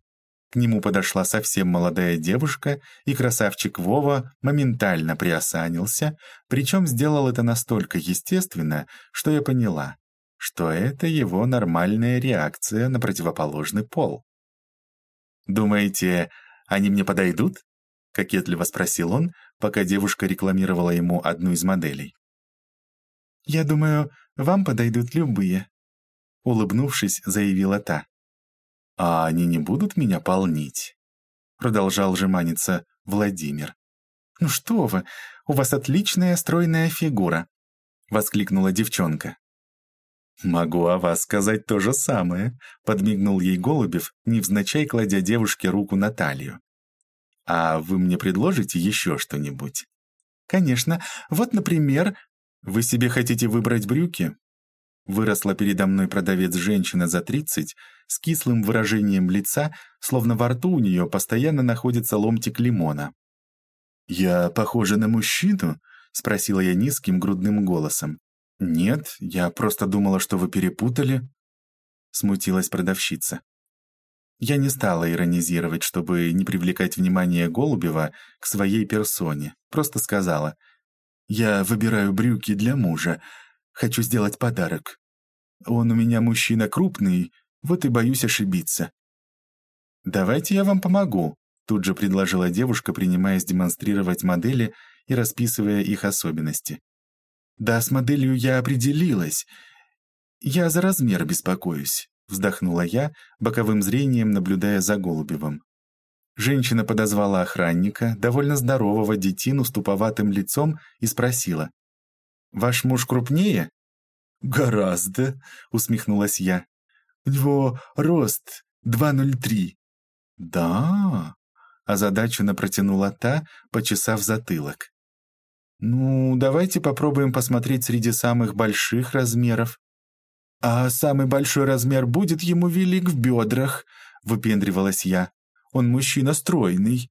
К нему подошла совсем молодая девушка, и красавчик Вова моментально приосанился, причем сделал это настолько естественно, что я поняла, что это его нормальная реакция на противоположный пол. «Думаете, они мне подойдут?» — кокетливо спросил он, пока девушка рекламировала ему одну из моделей. «Я думаю, вам подойдут любые», — улыбнувшись, заявила та. «А они не будут меня полнить?» — продолжал жеманиться Владимир. «Ну что вы, у вас отличная стройная фигура», — воскликнула девчонка. «Могу о вас сказать то же самое», — подмигнул ей Голубев, невзначай кладя девушке руку на талию. «А вы мне предложите еще что-нибудь?» «Конечно. Вот, например, вы себе хотите выбрать брюки?» Выросла передо мной продавец-женщина за тридцать с кислым выражением лица, словно во рту у нее постоянно находится ломтик лимона. «Я похожа на мужчину?» — спросила я низким грудным голосом. «Нет, я просто думала, что вы перепутали», — смутилась продавщица. Я не стала иронизировать, чтобы не привлекать внимание Голубева к своей персоне. Просто сказала, «Я выбираю брюки для мужа. Хочу сделать подарок. Он у меня мужчина крупный, вот и боюсь ошибиться». «Давайте я вам помогу», — тут же предложила девушка, принимаясь демонстрировать модели и расписывая их особенности. «Да, с моделью я определилась. Я за размер беспокоюсь вздохнула я, боковым зрением наблюдая за Голубевым. Женщина подозвала охранника, довольно здорового детину с туповатым лицом, и спросила. «Ваш муж крупнее?» «Гораздо», — усмехнулась я. «У него рост 2,03». «Да?» — озадаченно протянула та, почесав затылок. «Ну, давайте попробуем посмотреть среди самых больших размеров». «А самый большой размер будет ему велик в бедрах», — выпендривалась я. «Он мужчина стройный».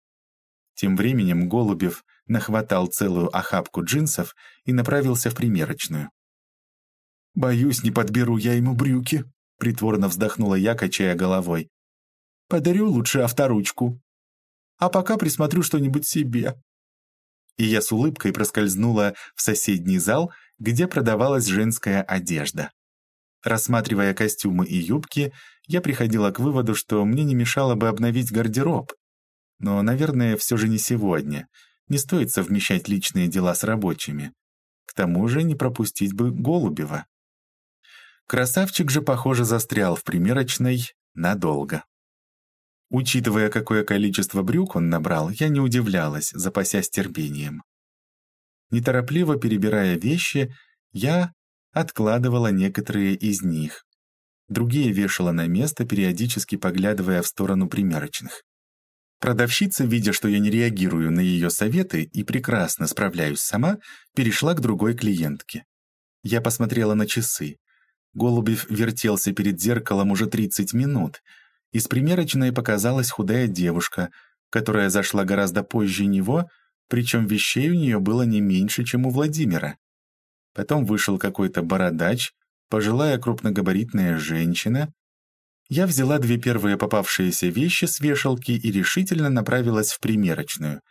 Тем временем Голубев нахватал целую охапку джинсов и направился в примерочную. «Боюсь, не подберу я ему брюки», — притворно вздохнула я, качая головой. «Подарю лучше авторучку. А пока присмотрю что-нибудь себе». И я с улыбкой проскользнула в соседний зал, где продавалась женская одежда. Рассматривая костюмы и юбки, я приходила к выводу, что мне не мешало бы обновить гардероб. Но, наверное, все же не сегодня. Не стоит совмещать личные дела с рабочими. К тому же не пропустить бы Голубева. Красавчик же, похоже, застрял в примерочной надолго. Учитывая, какое количество брюк он набрал, я не удивлялась, запасясь терпением. Неторопливо перебирая вещи, я откладывала некоторые из них. Другие вешала на место, периодически поглядывая в сторону примерочных. Продавщица, видя, что я не реагирую на ее советы и прекрасно справляюсь сама, перешла к другой клиентке. Я посмотрела на часы. Голубев вертелся перед зеркалом уже 30 минут. Из примерочной показалась худая девушка, которая зашла гораздо позже него, причем вещей у нее было не меньше, чем у Владимира. Потом вышел какой-то бородач, пожилая крупногабаритная женщина. Я взяла две первые попавшиеся вещи с вешалки и решительно направилась в примерочную.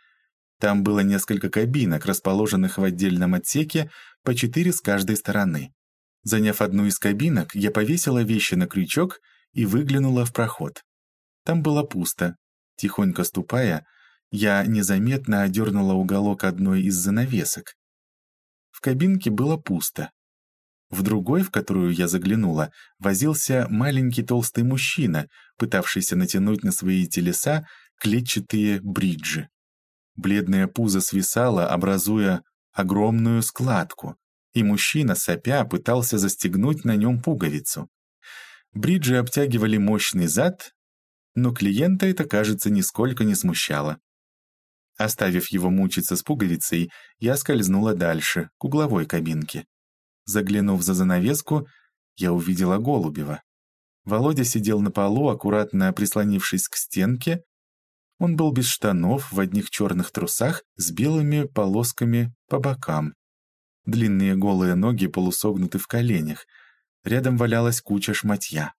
Там было несколько кабинок, расположенных в отдельном отсеке, по четыре с каждой стороны. Заняв одну из кабинок, я повесила вещи на крючок и выглянула в проход. Там было пусто. Тихонько ступая, Я незаметно одернула уголок одной из занавесок. В кабинке было пусто. В другой, в которую я заглянула, возился маленький толстый мужчина, пытавшийся натянуть на свои телеса клетчатые бриджи. Бледное пузо свисало, образуя огромную складку, и мужчина, сопя, пытался застегнуть на нем пуговицу. Бриджи обтягивали мощный зад, но клиента это, кажется, нисколько не смущало. Оставив его мучиться с пуговицей, я скользнула дальше, к угловой кабинке. Заглянув за занавеску, я увидела Голубева. Володя сидел на полу, аккуратно прислонившись к стенке. Он был без штанов, в одних черных трусах, с белыми полосками по бокам. Длинные голые ноги полусогнуты в коленях. Рядом валялась куча шматья.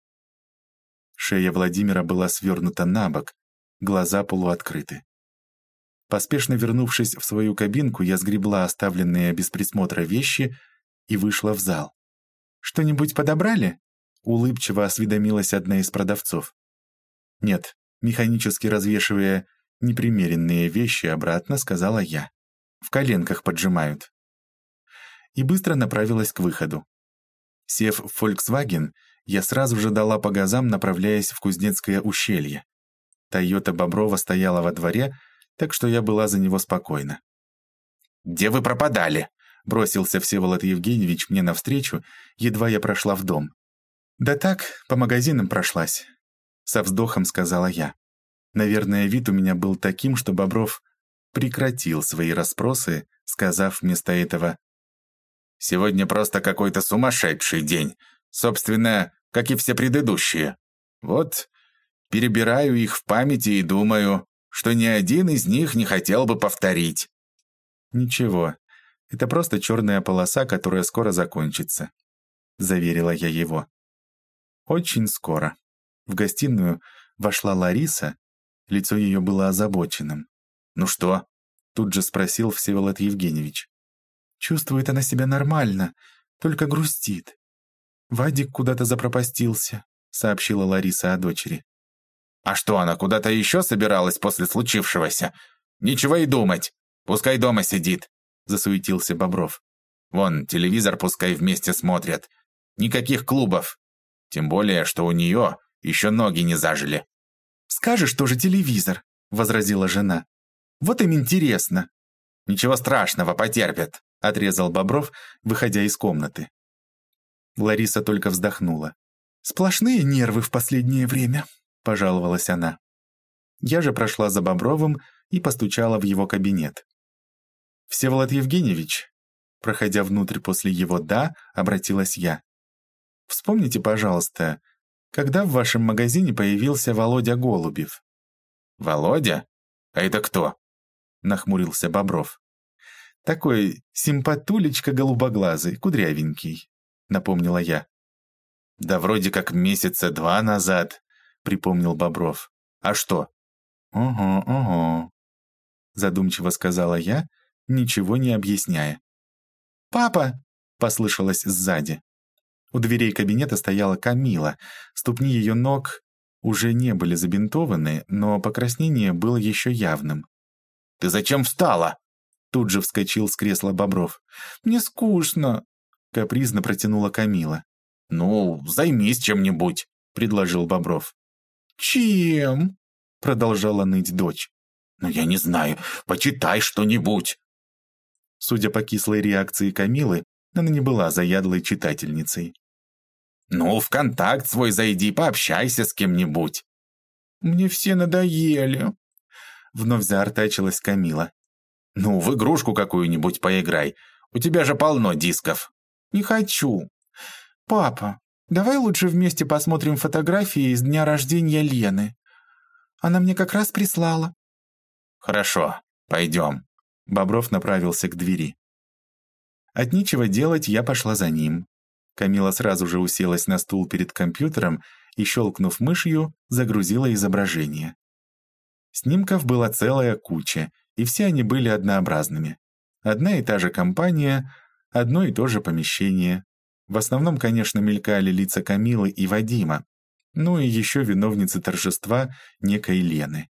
Шея Владимира была свернута на бок, глаза полуоткрыты. Поспешно вернувшись в свою кабинку, я сгребла оставленные без присмотра вещи и вышла в зал. «Что-нибудь подобрали?» — улыбчиво осведомилась одна из продавцов. «Нет», механически развешивая непримеренные вещи обратно, сказала я. «В коленках поджимают». И быстро направилась к выходу. Сев в Volkswagen, я сразу же дала по газам, направляясь в Кузнецкое ущелье. Тойота Боброва стояла во дворе, так что я была за него спокойна. «Где вы пропадали?» Бросился Всеволод Евгеньевич мне навстречу, едва я прошла в дом. «Да так, по магазинам прошлась», — со вздохом сказала я. Наверное, вид у меня был таким, что Бобров прекратил свои расспросы, сказав вместо этого «Сегодня просто какой-то сумасшедший день, собственно, как и все предыдущие. Вот, перебираю их в памяти и думаю, что ни один из них не хотел бы повторить». «Ничего, это просто черная полоса, которая скоро закончится», — заверила я его. Очень скоро. В гостиную вошла Лариса, лицо ее было озабоченным. «Ну что?» — тут же спросил Всеволод Евгеньевич. «Чувствует она себя нормально, только грустит. Вадик куда-то запропастился», — сообщила Лариса о дочери. «А что, она куда-то еще собиралась после случившегося? Ничего и думать. Пускай дома сидит засуетился Бобров. «Вон, телевизор пускай вместе смотрят. Никаких клубов. Тем более, что у нее еще ноги не зажили». «Скажешь тоже телевизор», — возразила жена. «Вот им интересно». «Ничего страшного, потерпят», — отрезал Бобров, выходя из комнаты. Лариса только вздохнула. «Сплошные нервы в последнее время», — пожаловалась она. Я же прошла за Бобровым и постучала в его кабинет. «Всеволод Евгеньевич», проходя внутрь после его «да», обратилась я. «Вспомните, пожалуйста, когда в вашем магазине появился Володя Голубев?» «Володя? А это кто?» нахмурился Бобров. «Такой симпатулечка голубоглазый, кудрявенький», напомнила я. «Да вроде как месяца два назад», припомнил Бобров. «А что?» «Ого, ого», задумчиво сказала я ничего не объясняя. «Папа!» — послышалось сзади. У дверей кабинета стояла Камила. Ступни ее ног уже не были забинтованы, но покраснение было еще явным. «Ты зачем встала?» Тут же вскочил с кресла Бобров. «Мне скучно!» — капризно протянула Камила. «Ну, займись чем-нибудь», — предложил Бобров. «Чем?» — продолжала ныть дочь. «Ну, я не знаю, почитай что-нибудь». Судя по кислой реакции Камилы, она не была заядлой читательницей. «Ну, в контакт свой зайди, пообщайся с кем-нибудь». «Мне все надоели», — вновь заортачилась Камила. «Ну, в игрушку какую-нибудь поиграй. У тебя же полно дисков». «Не хочу». «Папа, давай лучше вместе посмотрим фотографии из дня рождения Лены. Она мне как раз прислала». «Хорошо, пойдем». Бобров направился к двери. От нечего делать я пошла за ним. Камила сразу же уселась на стул перед компьютером и, щелкнув мышью, загрузила изображение. Снимков была целая куча, и все они были однообразными. Одна и та же компания, одно и то же помещение. В основном, конечно, мелькали лица Камилы и Вадима, ну и еще виновницы торжества некой Лены.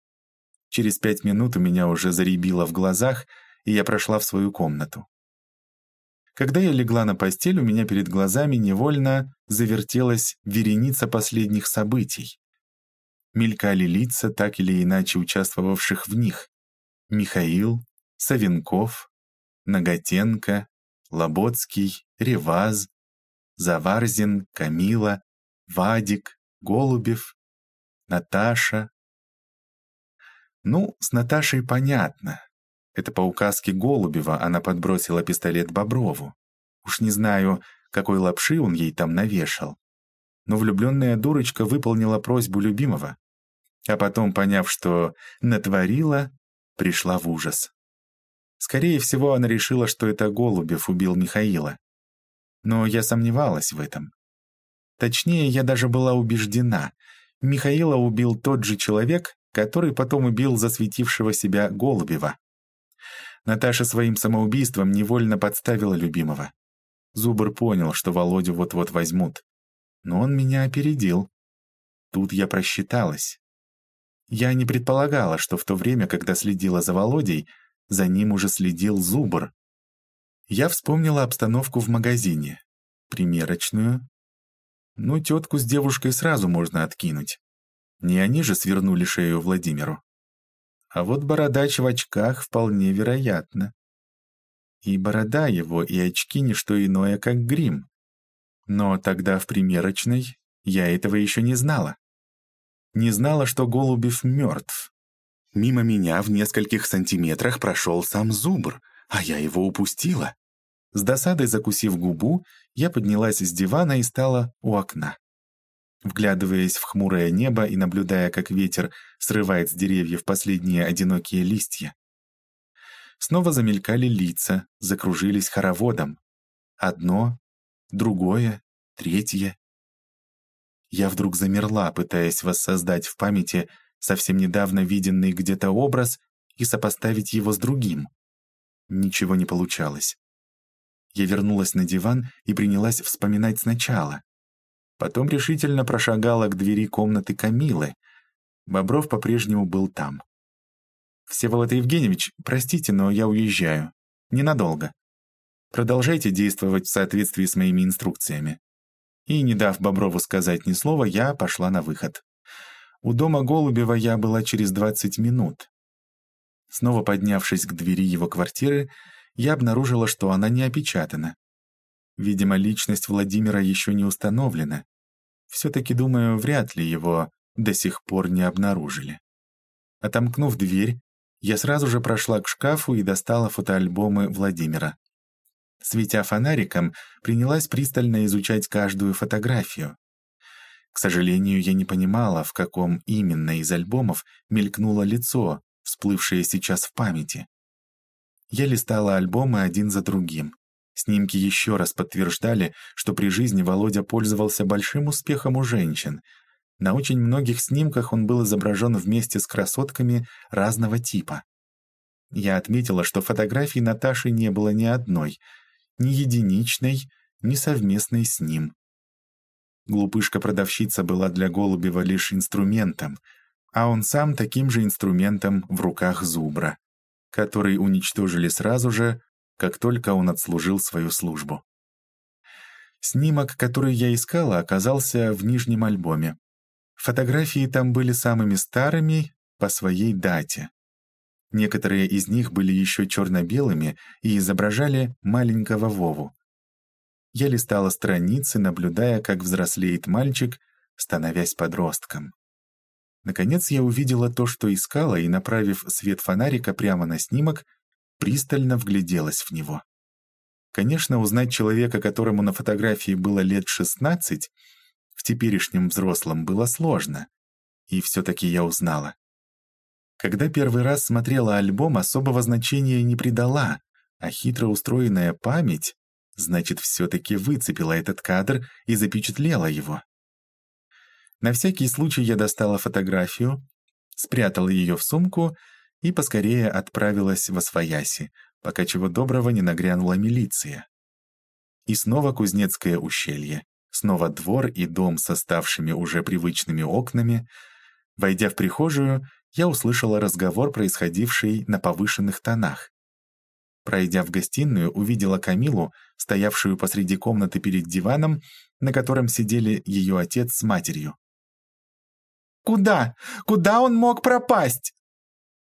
Через пять минут у меня уже заребило в глазах, и я прошла в свою комнату. Когда я легла на постель, у меня перед глазами невольно завертелась вереница последних событий. Мелькали лица, так или иначе участвовавших в них. Михаил, Савенков, Наготенко, Лоботский, Реваз, Заварзин, Камила, Вадик, Голубев, Наташа. Ну, с Наташей понятно. Это по указке Голубева она подбросила пистолет Боброву. Уж не знаю, какой лапши он ей там навешал. Но влюбленная дурочка выполнила просьбу любимого. А потом, поняв, что натворила, пришла в ужас. Скорее всего, она решила, что это Голубев убил Михаила. Но я сомневалась в этом. Точнее, я даже была убеждена. Михаила убил тот же человек, который потом убил засветившего себя Голубева. Наташа своим самоубийством невольно подставила любимого. Зубр понял, что Володю вот-вот возьмут. Но он меня опередил. Тут я просчиталась. Я не предполагала, что в то время, когда следила за Володей, за ним уже следил Зубр. Я вспомнила обстановку в магазине. Примерочную. Ну, тетку с девушкой сразу можно откинуть. Не они же свернули шею Владимиру. А вот бородач в очках вполне вероятно. И борода его, и очки — не что иное, как грим. Но тогда в примерочной я этого еще не знала. Не знала, что Голубев мертв. Мимо меня в нескольких сантиметрах прошел сам зубр, а я его упустила. С досадой закусив губу, я поднялась с дивана и стала у окна. Вглядываясь в хмурое небо и наблюдая, как ветер срывает с деревьев последние одинокие листья. Снова замелькали лица, закружились хороводом. Одно, другое, третье. Я вдруг замерла, пытаясь воссоздать в памяти совсем недавно виденный где-то образ и сопоставить его с другим. Ничего не получалось. Я вернулась на диван и принялась вспоминать сначала. Потом решительно прошагала к двери комнаты Камилы. Бобров по-прежнему был там. «Всеволод Евгеньевич, простите, но я уезжаю. Ненадолго. Продолжайте действовать в соответствии с моими инструкциями». И, не дав Боброву сказать ни слова, я пошла на выход. У дома Голубева я была через 20 минут. Снова поднявшись к двери его квартиры, я обнаружила, что она не опечатана. Видимо, личность Владимира еще не установлена. Все-таки, думаю, вряд ли его до сих пор не обнаружили. Отомкнув дверь, я сразу же прошла к шкафу и достала фотоальбомы Владимира. Светя фонариком, принялась пристально изучать каждую фотографию. К сожалению, я не понимала, в каком именно из альбомов мелькнуло лицо, всплывшее сейчас в памяти. Я листала альбомы один за другим. Снимки еще раз подтверждали, что при жизни Володя пользовался большим успехом у женщин. На очень многих снимках он был изображен вместе с красотками разного типа. Я отметила, что фотографий Наташи не было ни одной, ни единичной, ни совместной с ним. Глупышка-продавщица была для Голубева лишь инструментом, а он сам таким же инструментом в руках Зубра, который уничтожили сразу же, как только он отслужил свою службу. Снимок, который я искала, оказался в нижнем альбоме. Фотографии там были самыми старыми по своей дате. Некоторые из них были еще черно-белыми и изображали маленького Вову. Я листала страницы, наблюдая, как взрослеет мальчик, становясь подростком. Наконец я увидела то, что искала, и, направив свет фонарика прямо на снимок, пристально вгляделась в него. Конечно, узнать человека, которому на фотографии было лет 16, в теперешнем взрослом было сложно. И все-таки я узнала. Когда первый раз смотрела альбом, особого значения не придала, а хитро устроенная память Значит, все-таки выцепила этот кадр и запечатлела его. На всякий случай я достала фотографию, спрятала ее в сумку и поскорее отправилась в Освояси, пока чего доброго не нагрянула милиция. И снова Кузнецкое ущелье, снова двор и дом с оставшими уже привычными окнами. Войдя в прихожую, я услышала разговор, происходивший на повышенных тонах. Пройдя в гостиную, увидела Камилу, стоявшую посреди комнаты перед диваном, на котором сидели ее отец с матерью. «Куда? Куда он мог пропасть?»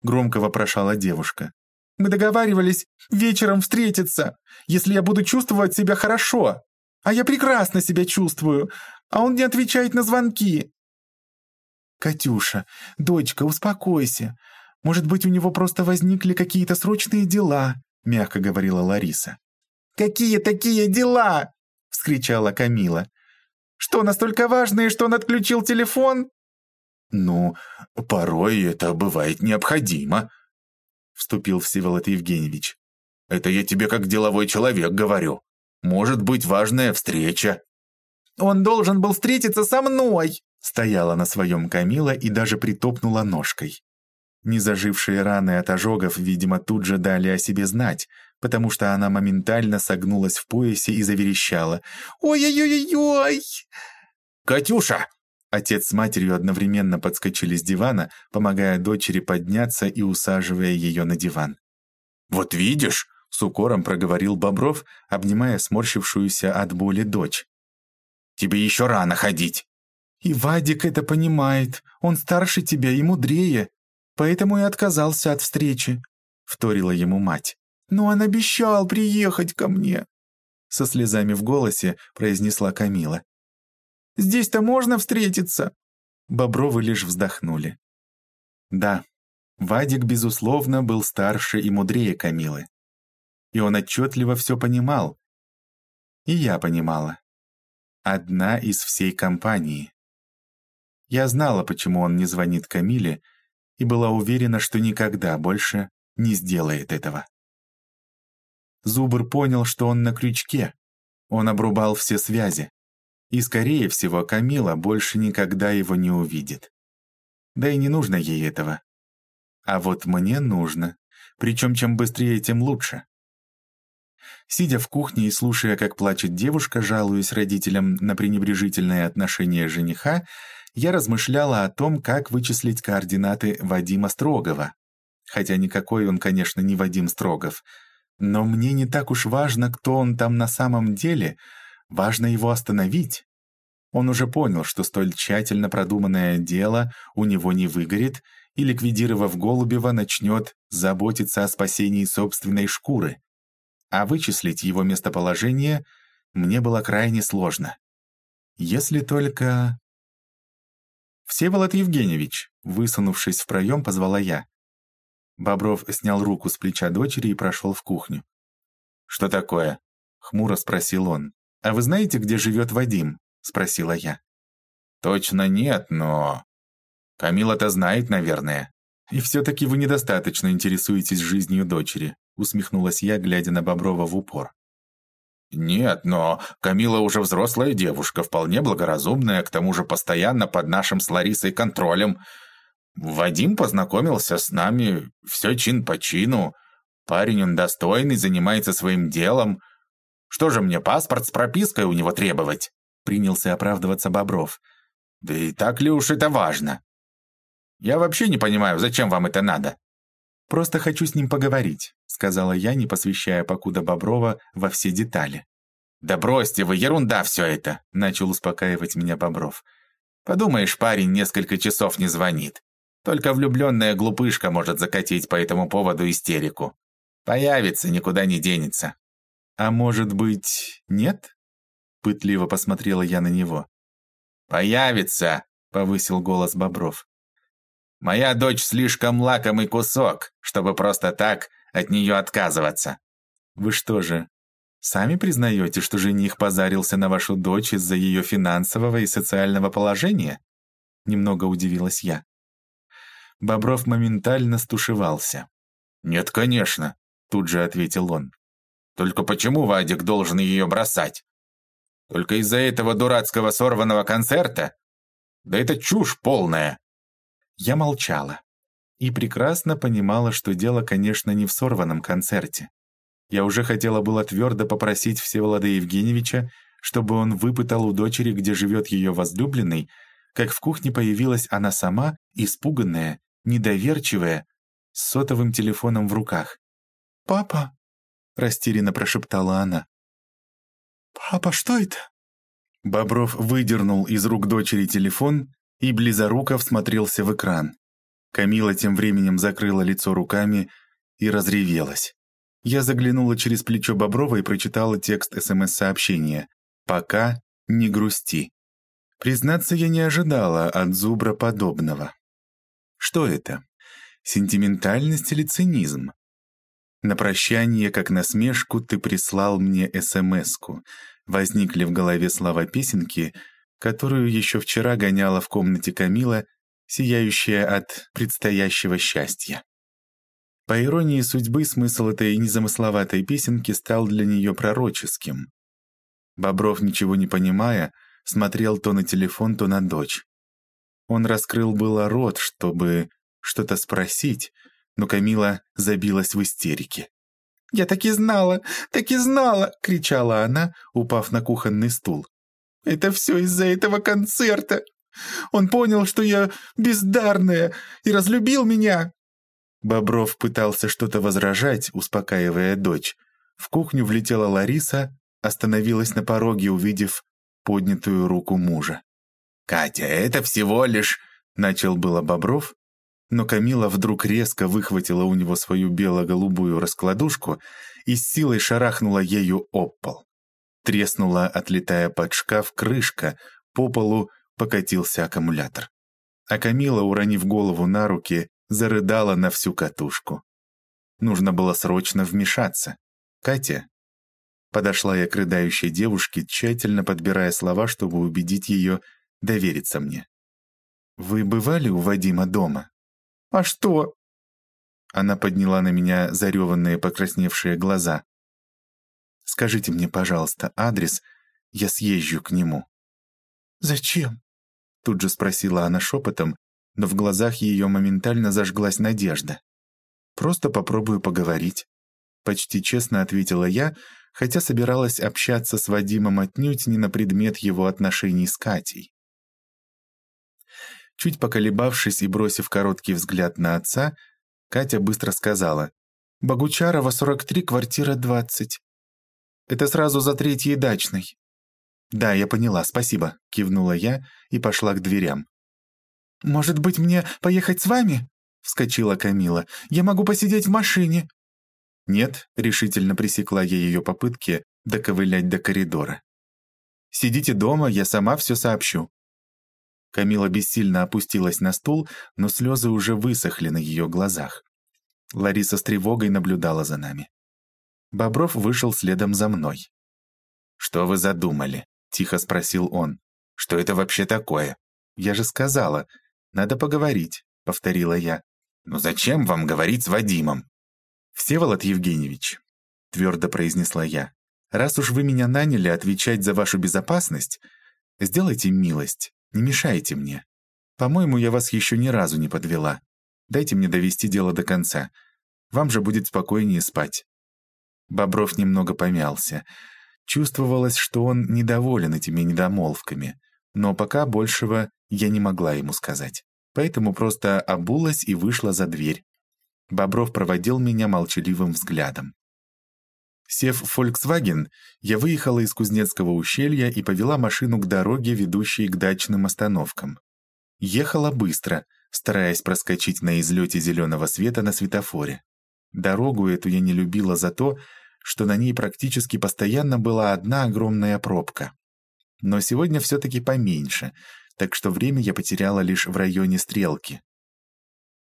Громко вопрошала девушка. «Мы договаривались вечером встретиться, если я буду чувствовать себя хорошо. А я прекрасно себя чувствую, а он не отвечает на звонки». «Катюша, дочка, успокойся. Может быть, у него просто возникли какие-то срочные дела», мягко говорила Лариса. «Какие такие дела?» — вскричала Камила. «Что, настолько важные, что он отключил телефон?» «Ну, порой это бывает необходимо», — вступил Всеволод Евгеньевич. «Это я тебе как деловой человек говорю. Может быть важная встреча». «Он должен был встретиться со мной!» Стояла на своем Камила и даже притопнула ножкой. Незажившие раны от ожогов, видимо, тут же дали о себе знать, потому что она моментально согнулась в поясе и заверещала. «Ой-ой-ой-ой!» «Катюша!» Отец с матерью одновременно подскочили с дивана, помогая дочери подняться и усаживая ее на диван. «Вот видишь!» — с укором проговорил Бобров, обнимая сморщившуюся от боли дочь. «Тебе еще рано ходить!» «И Вадик это понимает. Он старше тебя и мудрее поэтому и отказался от встречи», — вторила ему мать. «Но он обещал приехать ко мне», — со слезами в голосе произнесла Камила. «Здесь-то можно встретиться?» Бобровы лишь вздохнули. Да, Вадик, безусловно, был старше и мудрее Камилы. И он отчетливо все понимал. И я понимала. Одна из всей компании. Я знала, почему он не звонит Камиле, и была уверена, что никогда больше не сделает этого. Зубр понял, что он на крючке. Он обрубал все связи. И, скорее всего, Камила больше никогда его не увидит. Да и не нужно ей этого. А вот мне нужно. Причем чем быстрее, тем лучше. Сидя в кухне и слушая, как плачет девушка, жалуясь родителям на пренебрежительное отношение жениха, я размышляла о том, как вычислить координаты Вадима Строгова. Хотя никакой он, конечно, не Вадим Строгов. Но мне не так уж важно, кто он там на самом деле, важно его остановить. Он уже понял, что столь тщательно продуманное дело у него не выгорит, и, ликвидировав Голубева, начнет заботиться о спасении собственной шкуры. А вычислить его местоположение мне было крайне сложно. Если только... «Всеволод Евгеньевич!» Высунувшись в проем, позвала я. Бобров снял руку с плеча дочери и прошел в кухню. «Что такое?» — хмуро спросил он. «А вы знаете, где живет Вадим?» — спросила я. «Точно нет, но...» «Камила-то знает, наверное». «И все-таки вы недостаточно интересуетесь жизнью дочери», — усмехнулась я, глядя на Боброва в упор. «Нет, но Камила уже взрослая девушка, вполне благоразумная, к тому же постоянно под нашим с Ларисой контролем. Вадим познакомился с нами, все чин по чину. Парень он достойный, занимается своим делом. Что же мне паспорт с пропиской у него требовать?» Принялся оправдываться Бобров. «Да и так ли уж это важно? Я вообще не понимаю, зачем вам это надо?» «Просто хочу с ним поговорить», — сказала я, не посвящая покуда Боброва во все детали. «Да бросьте вы, ерунда все это!» — начал успокаивать меня Бобров. «Подумаешь, парень несколько часов не звонит. Только влюбленная глупышка может закатить по этому поводу истерику. Появится, никуда не денется». «А может быть, нет?» — пытливо посмотрела я на него. «Появится!» — повысил голос Бобров. Моя дочь слишком лакомый кусок, чтобы просто так от нее отказываться». «Вы что же, сами признаете, что жених позарился на вашу дочь из-за ее финансового и социального положения?» Немного удивилась я. Бобров моментально стушевался. «Нет, конечно», — тут же ответил он. «Только почему Вадик должен ее бросать? Только из-за этого дурацкого сорванного концерта? Да это чушь полная!» Я молчала и прекрасно понимала, что дело, конечно, не в сорванном концерте. Я уже хотела было твердо попросить Всеволода Евгеньевича, чтобы он выпытал у дочери, где живет ее возлюбленный, как в кухне появилась она сама, испуганная недоверчивая, с сотовым телефоном в руках. «Папа?» — растерянно прошептала она. «Папа, что это?» Бобров выдернул из рук дочери телефон и близоруко всмотрелся в экран. Камила тем временем закрыла лицо руками и разревелась. Я заглянула через плечо Боброва и прочитала текст СМС-сообщения. «Пока не грусти». Признаться, я не ожидала от Зубра подобного. Что это? Сентиментальность или цинизм? На прощание, как насмешку, ты прислал мне СМС-ку. Возникли в голове слова песенки, которую еще вчера гоняла в комнате Камила, сияющая от предстоящего счастья. По иронии судьбы, смысл этой незамысловатой песенки стал для нее пророческим. Бобров, ничего не понимая, смотрел то на телефон, то на дочь. Он раскрыл было рот, чтобы что-то спросить, но Камила забилась в истерике. «Я так и знала, так и знала!» — кричала она, упав на кухонный стул. «Это все из-за этого концерта! Он понял, что я бездарная и разлюбил меня!» Бобров пытался что-то возражать, успокаивая дочь. В кухню влетела Лариса, остановилась на пороге, увидев поднятую руку мужа. «Катя, это всего лишь...» — начал было Бобров, но Камила вдруг резко выхватила у него свою бело-голубую раскладушку и с силой шарахнула ею об пол. Треснула, отлетая под шкаф, крышка, по полу покатился аккумулятор. А Камила, уронив голову на руки, зарыдала на всю катушку. Нужно было срочно вмешаться. «Катя?» Подошла я к рыдающей девушке, тщательно подбирая слова, чтобы убедить ее довериться мне. «Вы бывали у Вадима дома?» «А что?» Она подняла на меня зареванные покрасневшие глаза. «Скажите мне, пожалуйста, адрес, я съезжу к нему». «Зачем?» Тут же спросила она шепотом, но в глазах ее моментально зажглась надежда. «Просто попробую поговорить», — почти честно ответила я, хотя собиралась общаться с Вадимом отнюдь не на предмет его отношений с Катей. Чуть поколебавшись и бросив короткий взгляд на отца, Катя быстро сказала «Богучарова, 43, квартира 20». «Это сразу за третьей дачной». «Да, я поняла, спасибо», — кивнула я и пошла к дверям. «Может быть, мне поехать с вами?» — вскочила Камила. «Я могу посидеть в машине». «Нет», — решительно пресекла я ее попытки доковылять до коридора. «Сидите дома, я сама все сообщу». Камила бессильно опустилась на стул, но слезы уже высохли на ее глазах. Лариса с тревогой наблюдала за нами. Бобров вышел следом за мной. «Что вы задумали?» — тихо спросил он. «Что это вообще такое?» «Я же сказала, надо поговорить», — повторила я. «Ну зачем вам говорить с Вадимом?» «Всеволод Евгеньевич», — твердо произнесла я, «раз уж вы меня наняли отвечать за вашу безопасность, сделайте милость, не мешайте мне. По-моему, я вас еще ни разу не подвела. Дайте мне довести дело до конца. Вам же будет спокойнее спать». Бобров немного помялся. Чувствовалось, что он недоволен этими недомолвками, но пока большего я не могла ему сказать. Поэтому просто обулась и вышла за дверь. Бобров проводил меня молчаливым взглядом. Сев в «Фольксваген», я выехала из Кузнецкого ущелья и повела машину к дороге, ведущей к дачным остановкам. Ехала быстро, стараясь проскочить на излете зеленого света на светофоре. Дорогу эту я не любила за то, что на ней практически постоянно была одна огромная пробка. Но сегодня все-таки поменьше, так что время я потеряла лишь в районе Стрелки.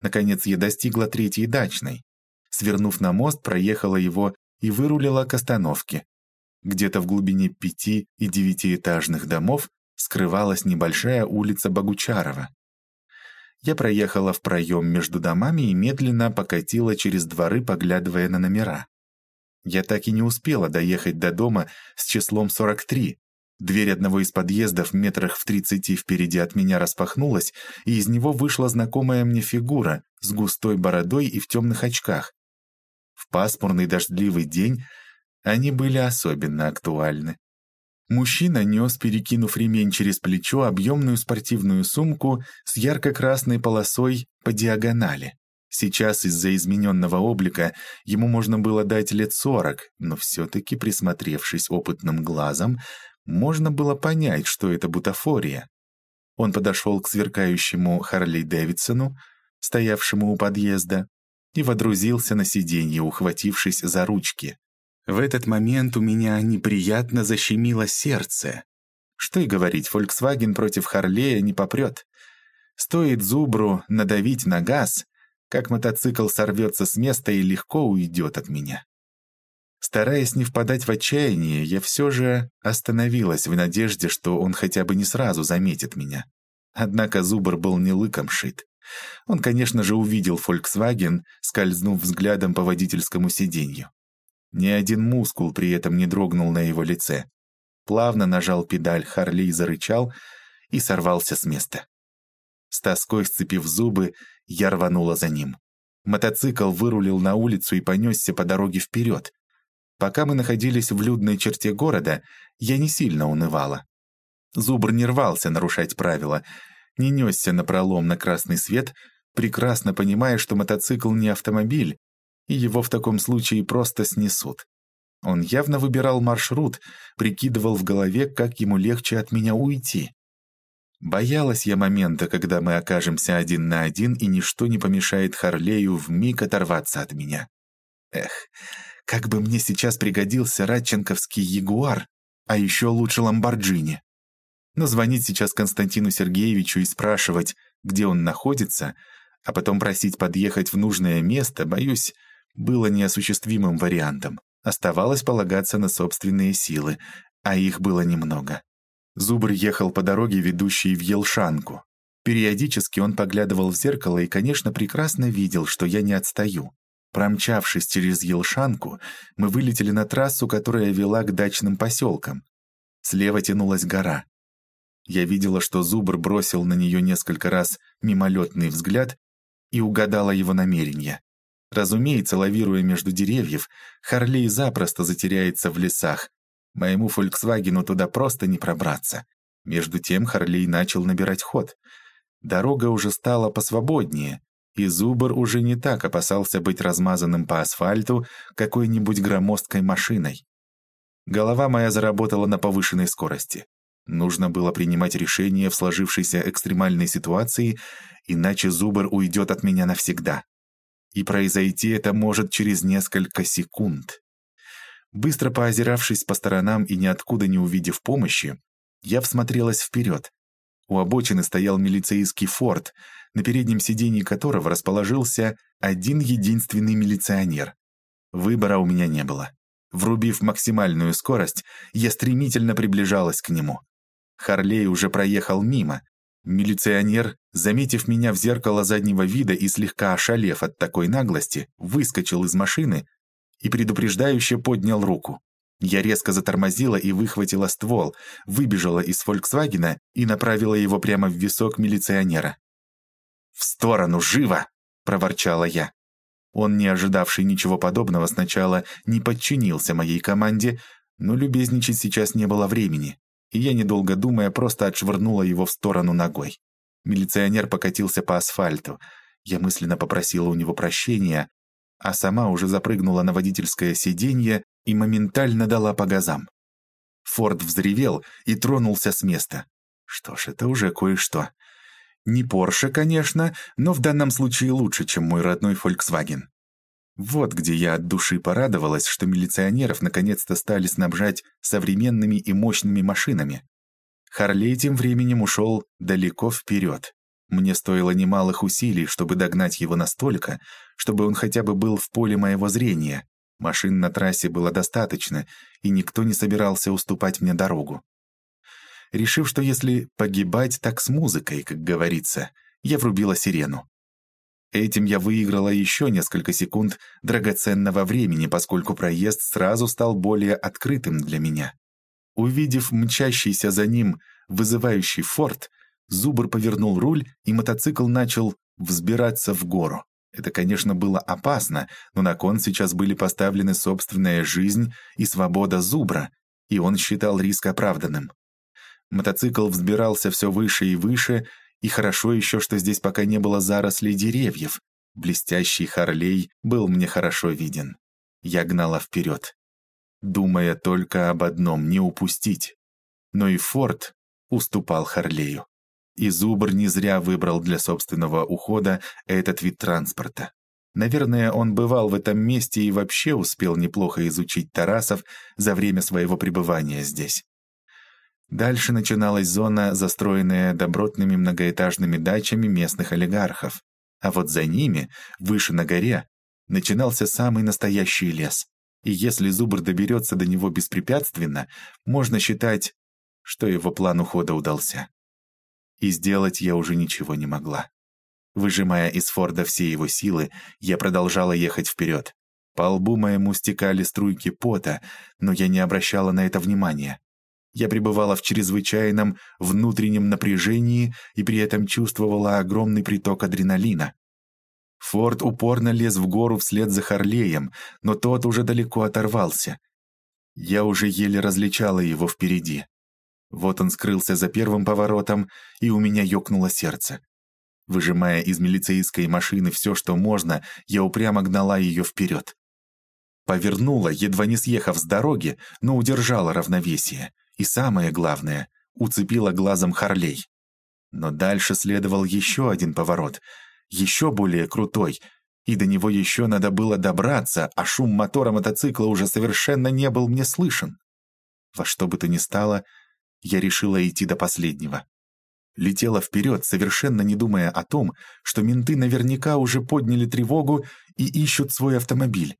Наконец я достигла третьей дачной. Свернув на мост, проехала его и вырулила к остановке. Где-то в глубине пяти- и девятиэтажных домов скрывалась небольшая улица Богучарова. Я проехала в проем между домами и медленно покатила через дворы, поглядывая на номера. Я так и не успела доехать до дома с числом 43. Дверь одного из подъездов метрах в тридцати впереди от меня распахнулась, и из него вышла знакомая мне фигура с густой бородой и в темных очках. В пасмурный дождливый день они были особенно актуальны. Мужчина нес, перекинув ремень через плечо, объемную спортивную сумку с ярко-красной полосой по диагонали. Сейчас из-за измененного облика ему можно было дать лет сорок, но все-таки, присмотревшись опытным глазом, можно было понять, что это бутафория. Он подошел к сверкающему Харли Дэвидсону, стоявшему у подъезда, и водрузился на сиденье, ухватившись за ручки. В этот момент у меня неприятно защемило сердце. Что и говорить, Volkswagen против Харлея не попрет. Стоит Зубру надавить на газ, как мотоцикл сорвется с места и легко уйдет от меня. Стараясь не впадать в отчаяние, я все же остановилась в надежде, что он хотя бы не сразу заметит меня. Однако Зубр был не лыком шит. Он, конечно же, увидел Volkswagen, скользнув взглядом по водительскому сиденью. Ни один мускул при этом не дрогнул на его лице. Плавно нажал педаль, Харли зарычал и сорвался с места. С тоской сцепив зубы, я рванула за ним. Мотоцикл вырулил на улицу и понесся по дороге вперед. Пока мы находились в людной черте города, я не сильно унывала. Зубр не рвался нарушать правила, не несся напролом на красный свет, прекрасно понимая, что мотоцикл не автомобиль, и его в таком случае просто снесут. Он явно выбирал маршрут, прикидывал в голове, как ему легче от меня уйти. Боялась я момента, когда мы окажемся один на один, и ничто не помешает Харлею вмиг оторваться от меня. Эх, как бы мне сейчас пригодился радченковский Ягуар, а еще лучше Ламборджини. Но звонить сейчас Константину Сергеевичу и спрашивать, где он находится, а потом просить подъехать в нужное место, боюсь, было неосуществимым вариантом. Оставалось полагаться на собственные силы, а их было немного. Зубр ехал по дороге, ведущей в Елшанку. Периодически он поглядывал в зеркало и, конечно, прекрасно видел, что я не отстаю. Промчавшись через Елшанку, мы вылетели на трассу, которая вела к дачным поселкам. Слева тянулась гора. Я видела, что Зубр бросил на нее несколько раз мимолетный взгляд и угадала его намерения. Разумеется, лавируя между деревьев, Харлей запросто затеряется в лесах. Моему «Фольксвагену» туда просто не пробраться. Между тем Харлей начал набирать ход. Дорога уже стала посвободнее, и Зубр уже не так опасался быть размазанным по асфальту какой-нибудь громоздкой машиной. Голова моя заработала на повышенной скорости. Нужно было принимать решение в сложившейся экстремальной ситуации, иначе Зубр уйдет от меня навсегда и произойти это может через несколько секунд. Быстро поозиравшись по сторонам и ниоткуда не увидев помощи, я всмотрелась вперед. У обочины стоял милицейский форт, на переднем сиденье которого расположился один единственный милиционер. Выбора у меня не было. Врубив максимальную скорость, я стремительно приближалась к нему. Харлей уже проехал мимо, Милиционер, заметив меня в зеркало заднего вида и слегка ошалев от такой наглости, выскочил из машины и предупреждающе поднял руку. Я резко затормозила и выхватила ствол, выбежала из «Фольксвагена» и направила его прямо в висок милиционера. «В сторону, живо!» — проворчала я. Он, не ожидавший ничего подобного, сначала не подчинился моей команде, но любезничать сейчас не было времени и я, недолго думая, просто отшвырнула его в сторону ногой. Милиционер покатился по асфальту. Я мысленно попросила у него прощения, а сама уже запрыгнула на водительское сиденье и моментально дала по газам. Форд взревел и тронулся с места. Что ж, это уже кое-что. Не Порше, конечно, но в данном случае лучше, чем мой родной Volkswagen. Вот где я от души порадовалась, что милиционеров наконец-то стали снабжать современными и мощными машинами. Харлей тем временем ушел далеко вперед. Мне стоило немалых усилий, чтобы догнать его настолько, чтобы он хотя бы был в поле моего зрения. Машин на трассе было достаточно, и никто не собирался уступать мне дорогу. Решив, что если погибать, так с музыкой, как говорится, я врубила сирену. Этим я выиграла еще несколько секунд драгоценного времени, поскольку проезд сразу стал более открытым для меня. Увидев мчащийся за ним вызывающий форт, Зубр повернул руль, и мотоцикл начал взбираться в гору. Это, конечно, было опасно, но на кон сейчас были поставлены собственная жизнь и свобода Зубра, и он считал риск оправданным. Мотоцикл взбирался все выше и выше, и хорошо еще, что здесь пока не было зарослей деревьев. Блестящий Харлей был мне хорошо виден. Я гнала вперед, думая только об одном — не упустить. Но и Форд уступал Харлею. И Зубр не зря выбрал для собственного ухода этот вид транспорта. Наверное, он бывал в этом месте и вообще успел неплохо изучить Тарасов за время своего пребывания здесь. Дальше начиналась зона, застроенная добротными многоэтажными дачами местных олигархов. А вот за ними, выше на горе, начинался самый настоящий лес. И если Зубр доберется до него беспрепятственно, можно считать, что его план ухода удался. И сделать я уже ничего не могла. Выжимая из Форда все его силы, я продолжала ехать вперед. По лбу моему стекали струйки пота, но я не обращала на это внимания. Я пребывала в чрезвычайном внутреннем напряжении и при этом чувствовала огромный приток адреналина. Форд упорно лез в гору вслед за Харлеем, но тот уже далеко оторвался. Я уже еле различала его впереди. Вот он скрылся за первым поворотом, и у меня ёкнуло сердце. Выжимая из милицейской машины все, что можно, я упрямо гнала ее вперед. Повернула, едва не съехав с дороги, но удержала равновесие. И самое главное, уцепила глазом Харлей. Но дальше следовал еще один поворот, еще более крутой, и до него еще надо было добраться, а шум мотора мотоцикла уже совершенно не был мне слышен. Во что бы то ни стало, я решила идти до последнего. Летела вперед, совершенно не думая о том, что менты наверняка уже подняли тревогу и ищут свой автомобиль.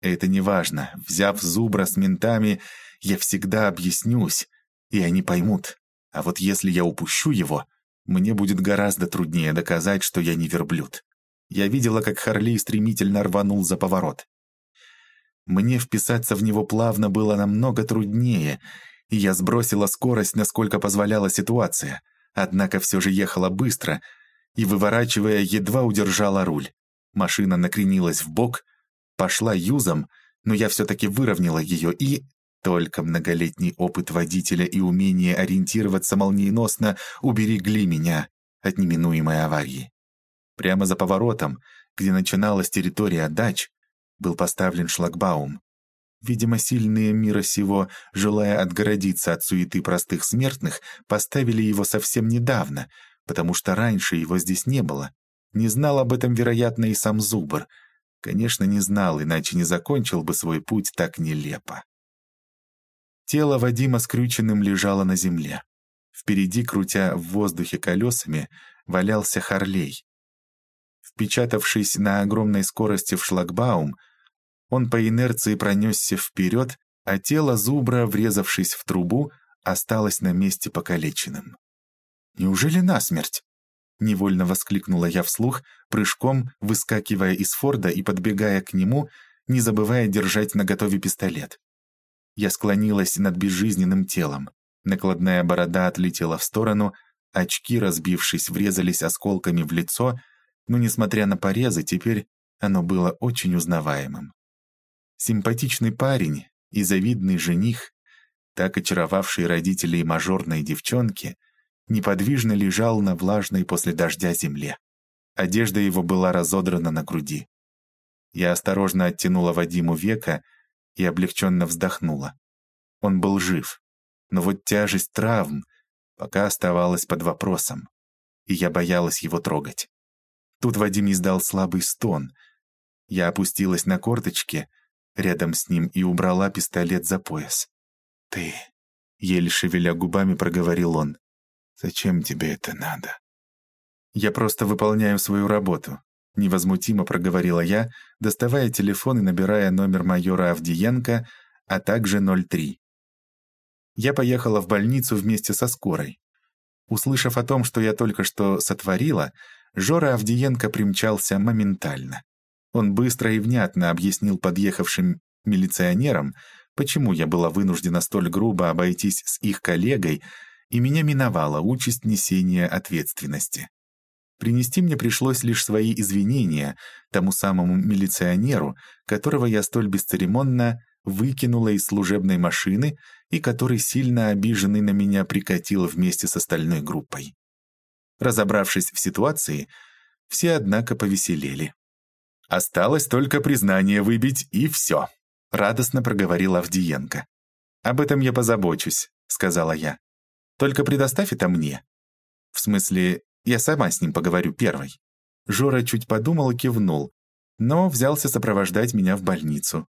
Это не важно. Взяв зубра с ментами, я всегда объяснюсь, и они поймут. А вот если я упущу его, мне будет гораздо труднее доказать, что я не верблюд. Я видела, как Харлей стремительно рванул за поворот. Мне вписаться в него плавно было намного труднее, и я сбросила скорость, насколько позволяла ситуация — однако все же ехала быстро и, выворачивая, едва удержала руль. Машина накренилась в бок, пошла юзом, но я все-таки выровняла ее и... Только многолетний опыт водителя и умение ориентироваться молниеносно уберегли меня от неминуемой аварии. Прямо за поворотом, где начиналась территория дач, был поставлен шлагбаум. Видимо, сильные мира сего, желая отгородиться от суеты простых смертных, поставили его совсем недавно, потому что раньше его здесь не было. Не знал об этом, вероятно, и сам Зубр. Конечно, не знал, иначе не закончил бы свой путь так нелепо. Тело Вадима скрюченным лежало на земле. Впереди, крутя в воздухе колесами, валялся Харлей. Впечатавшись на огромной скорости в шлагбаум, он по инерции пронесся вперед, а тело зубра, врезавшись в трубу, осталось на месте покалеченным. «Неужели насмерть?» Невольно воскликнула я вслух, прыжком выскакивая из Форда и подбегая к нему, не забывая держать наготове пистолет. Я склонилась над безжизненным телом. Накладная борода отлетела в сторону, очки, разбившись, врезались осколками в лицо, но, несмотря на порезы, теперь оно было очень узнаваемым. Симпатичный парень и завидный жених, так очаровавший родителей мажорной девчонки, неподвижно лежал на влажной после дождя земле. Одежда его была разодрана на груди. Я осторожно оттянула Вадиму века и облегченно вздохнула. Он был жив, но вот тяжесть травм пока оставалась под вопросом, и я боялась его трогать. Тут Вадим издал слабый стон. Я опустилась на корточки — рядом с ним и убрала пистолет за пояс. «Ты...» — еле шевеля губами проговорил он. «Зачем тебе это надо?» «Я просто выполняю свою работу», — невозмутимо проговорила я, доставая телефон и набирая номер майора Авдиенко, а также 03. Я поехала в больницу вместе со скорой. Услышав о том, что я только что сотворила, Жора Авдиенко примчался моментально. Он быстро и внятно объяснил подъехавшим милиционерам, почему я была вынуждена столь грубо обойтись с их коллегой, и меня миновала участь несения ответственности. Принести мне пришлось лишь свои извинения тому самому милиционеру, которого я столь бесцеремонно выкинула из служебной машины и который сильно обиженный на меня прикатил вместе с остальной группой. Разобравшись в ситуации, все, однако, повеселели. «Осталось только признание выбить, и все», — радостно проговорил Авдиенко. «Об этом я позабочусь», — сказала я. «Только предоставь это мне». «В смысле, я сама с ним поговорю первой». Жора чуть подумал и кивнул, но взялся сопровождать меня в больницу.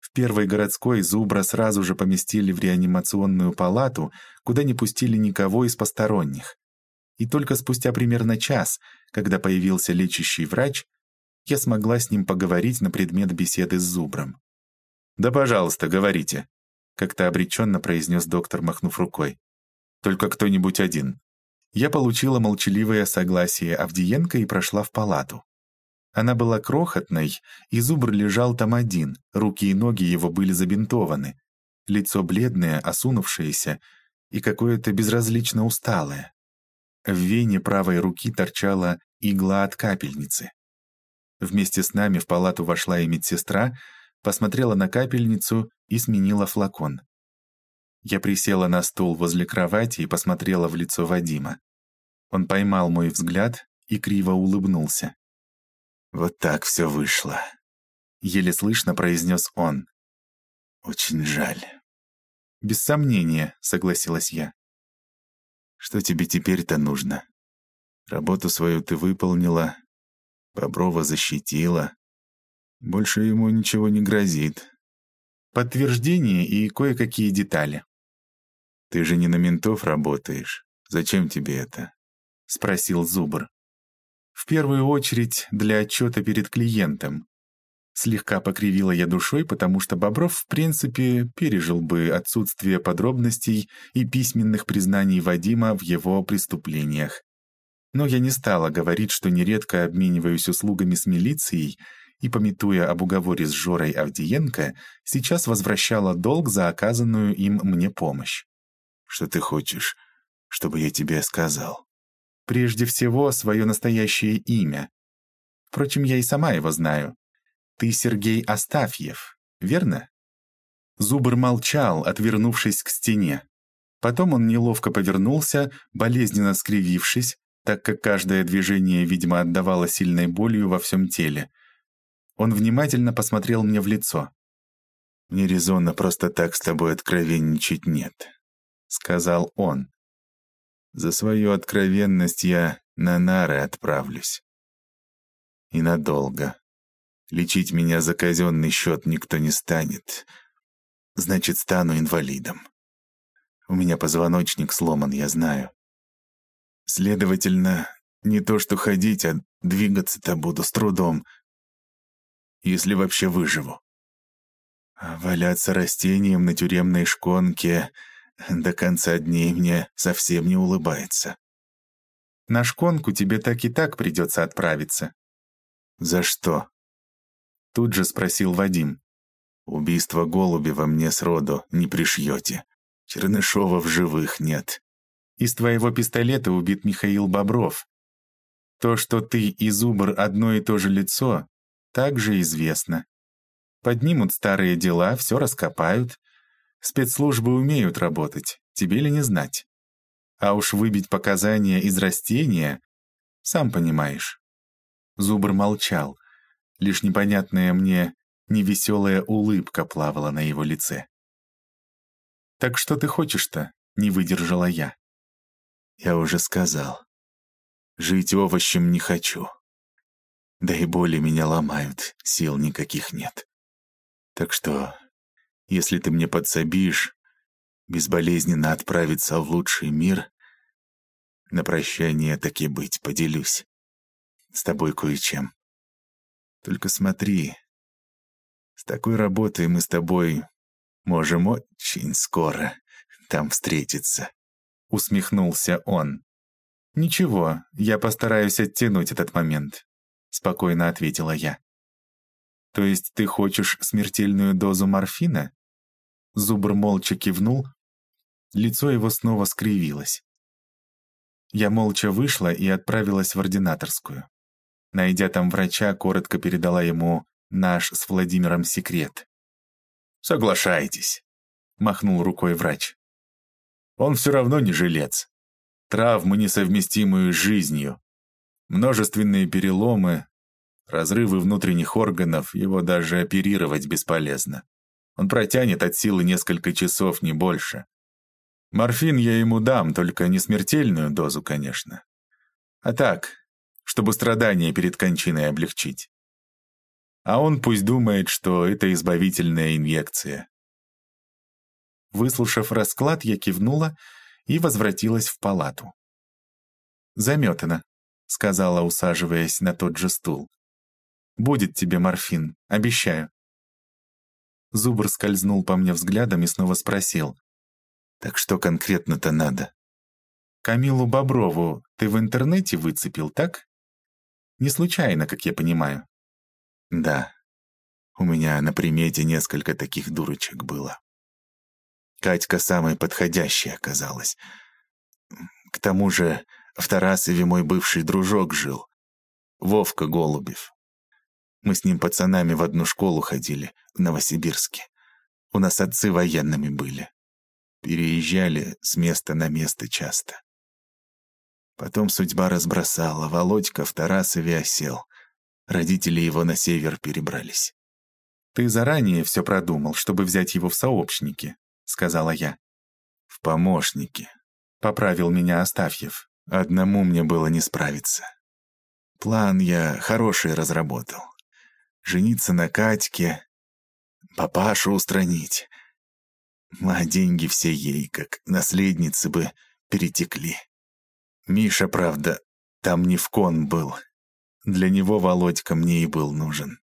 В первой городской Зубра сразу же поместили в реанимационную палату, куда не пустили никого из посторонних. И только спустя примерно час, когда появился лечащий врач, я смогла с ним поговорить на предмет беседы с Зубром. «Да, пожалуйста, говорите», — как-то обреченно произнес доктор, махнув рукой. «Только кто-нибудь один». Я получила молчаливое согласие Авдиенко и прошла в палату. Она была крохотной, и зубр лежал там один, руки и ноги его были забинтованы. Лицо бледное, осунувшееся и какое-то безразлично усталое. В вене правой руки торчала игла от капельницы. Вместе с нами в палату вошла и медсестра, посмотрела на капельницу и сменила флакон. Я присела на стул возле кровати и посмотрела в лицо Вадима. Он поймал мой взгляд и криво улыбнулся. «Вот так все вышло», — еле слышно произнес он. «Очень жаль». «Без сомнения», — согласилась я. «Что тебе теперь-то нужно? Работу свою ты выполнила, Боброва защитила. Больше ему ничего не грозит. Подтверждение и кое-какие детали». «Ты же не на ментов работаешь. Зачем тебе это?» — спросил Зубр. В первую очередь для отчета перед клиентом. Слегка покривила я душой, потому что Бобров, в принципе, пережил бы отсутствие подробностей и письменных признаний Вадима в его преступлениях. Но я не стала говорить, что нередко обмениваюсь услугами с милицией и, пометуя об уговоре с Жорой Авдиенко, сейчас возвращала долг за оказанную им мне помощь. «Что ты хочешь, чтобы я тебе сказал?» Прежде всего, свое настоящее имя. Впрочем, я и сама его знаю. Ты Сергей Астафьев, верно?» Зубр молчал, отвернувшись к стене. Потом он неловко повернулся, болезненно скривившись, так как каждое движение, видимо, отдавало сильной болью во всем теле. Он внимательно посмотрел мне в лицо. «Мне резонно просто так с тобой откровенничать нет», — сказал он. За свою откровенность я на нары отправлюсь. И надолго. Лечить меня за казенный счет никто не станет. Значит, стану инвалидом. У меня позвоночник сломан, я знаю. Следовательно, не то что ходить, а двигаться-то буду с трудом, если вообще выживу. А валяться растением на тюремной шконке до конца дней мне совсем не улыбается. На шконку тебе так и так придется отправиться. За что? Тут же спросил Вадим. Убийство Голубева мне сроду не пришьете. Чернышова в живых нет. Из твоего пистолета убит Михаил Бобров. То, что ты и Зубр одно и то же лицо, также известно. Поднимут старые дела, все раскопают, Спецслужбы умеют работать, тебе ли не знать. А уж выбить показания из растения, сам понимаешь. Зубр молчал, лишь непонятная мне невеселая улыбка плавала на его лице. «Так что ты хочешь-то?» — не выдержала я. «Я уже сказал. Жить овощем не хочу. Да и боли меня ломают, сил никаких нет. Так что если ты мне подсобишь безболезненно отправиться в лучший мир, на прощание таки быть поделюсь с тобой кое-чем. Только смотри, с такой работой мы с тобой можем очень скоро там встретиться. Усмехнулся он. «Ничего, я постараюсь оттянуть этот момент», — спокойно ответила я. «То есть ты хочешь смертельную дозу морфина?» Зубр молча кивнул, лицо его снова скривилось. Я молча вышла и отправилась в ординаторскую. Найдя там врача, коротко передала ему наш с Владимиром секрет. Соглашайтесь, махнул рукой врач. Он все равно не жилец. Травмы, несовместимые с жизнью. Множественные переломы, разрывы внутренних органов, его даже оперировать бесполезно. Он протянет от силы несколько часов, не больше. Морфин я ему дам, только не смертельную дозу, конечно. А так, чтобы страдания перед кончиной облегчить. А он пусть думает, что это избавительная инъекция. Выслушав расклад, я кивнула и возвратилась в палату. «Заметано», — сказала, усаживаясь на тот же стул. «Будет тебе морфин, обещаю». Зубр скользнул по мне взглядом и снова спросил. «Так что конкретно-то надо?» «Камилу Боброву ты в интернете выцепил, так?» «Не случайно, как я понимаю». «Да. У меня на примете несколько таких дурочек было. Катька самой подходящей оказалась. К тому же в Тарасове мой бывший дружок жил. Вовка Голубев. Мы с ним пацанами в одну школу ходили, в Новосибирске. У нас отцы военными были. Переезжали с места на место часто. Потом судьба разбросала, Володька в Тарасове осел. Родители его на север перебрались. «Ты заранее все продумал, чтобы взять его в сообщники», — сказала я. «В помощники», — поправил меня Астафьев. «Одному мне было не справиться. План я хороший разработал. Жениться на Катьке, папашу устранить. А деньги все ей, как наследницы бы, перетекли. Миша, правда, там не в кон был. Для него Володька мне и был нужен.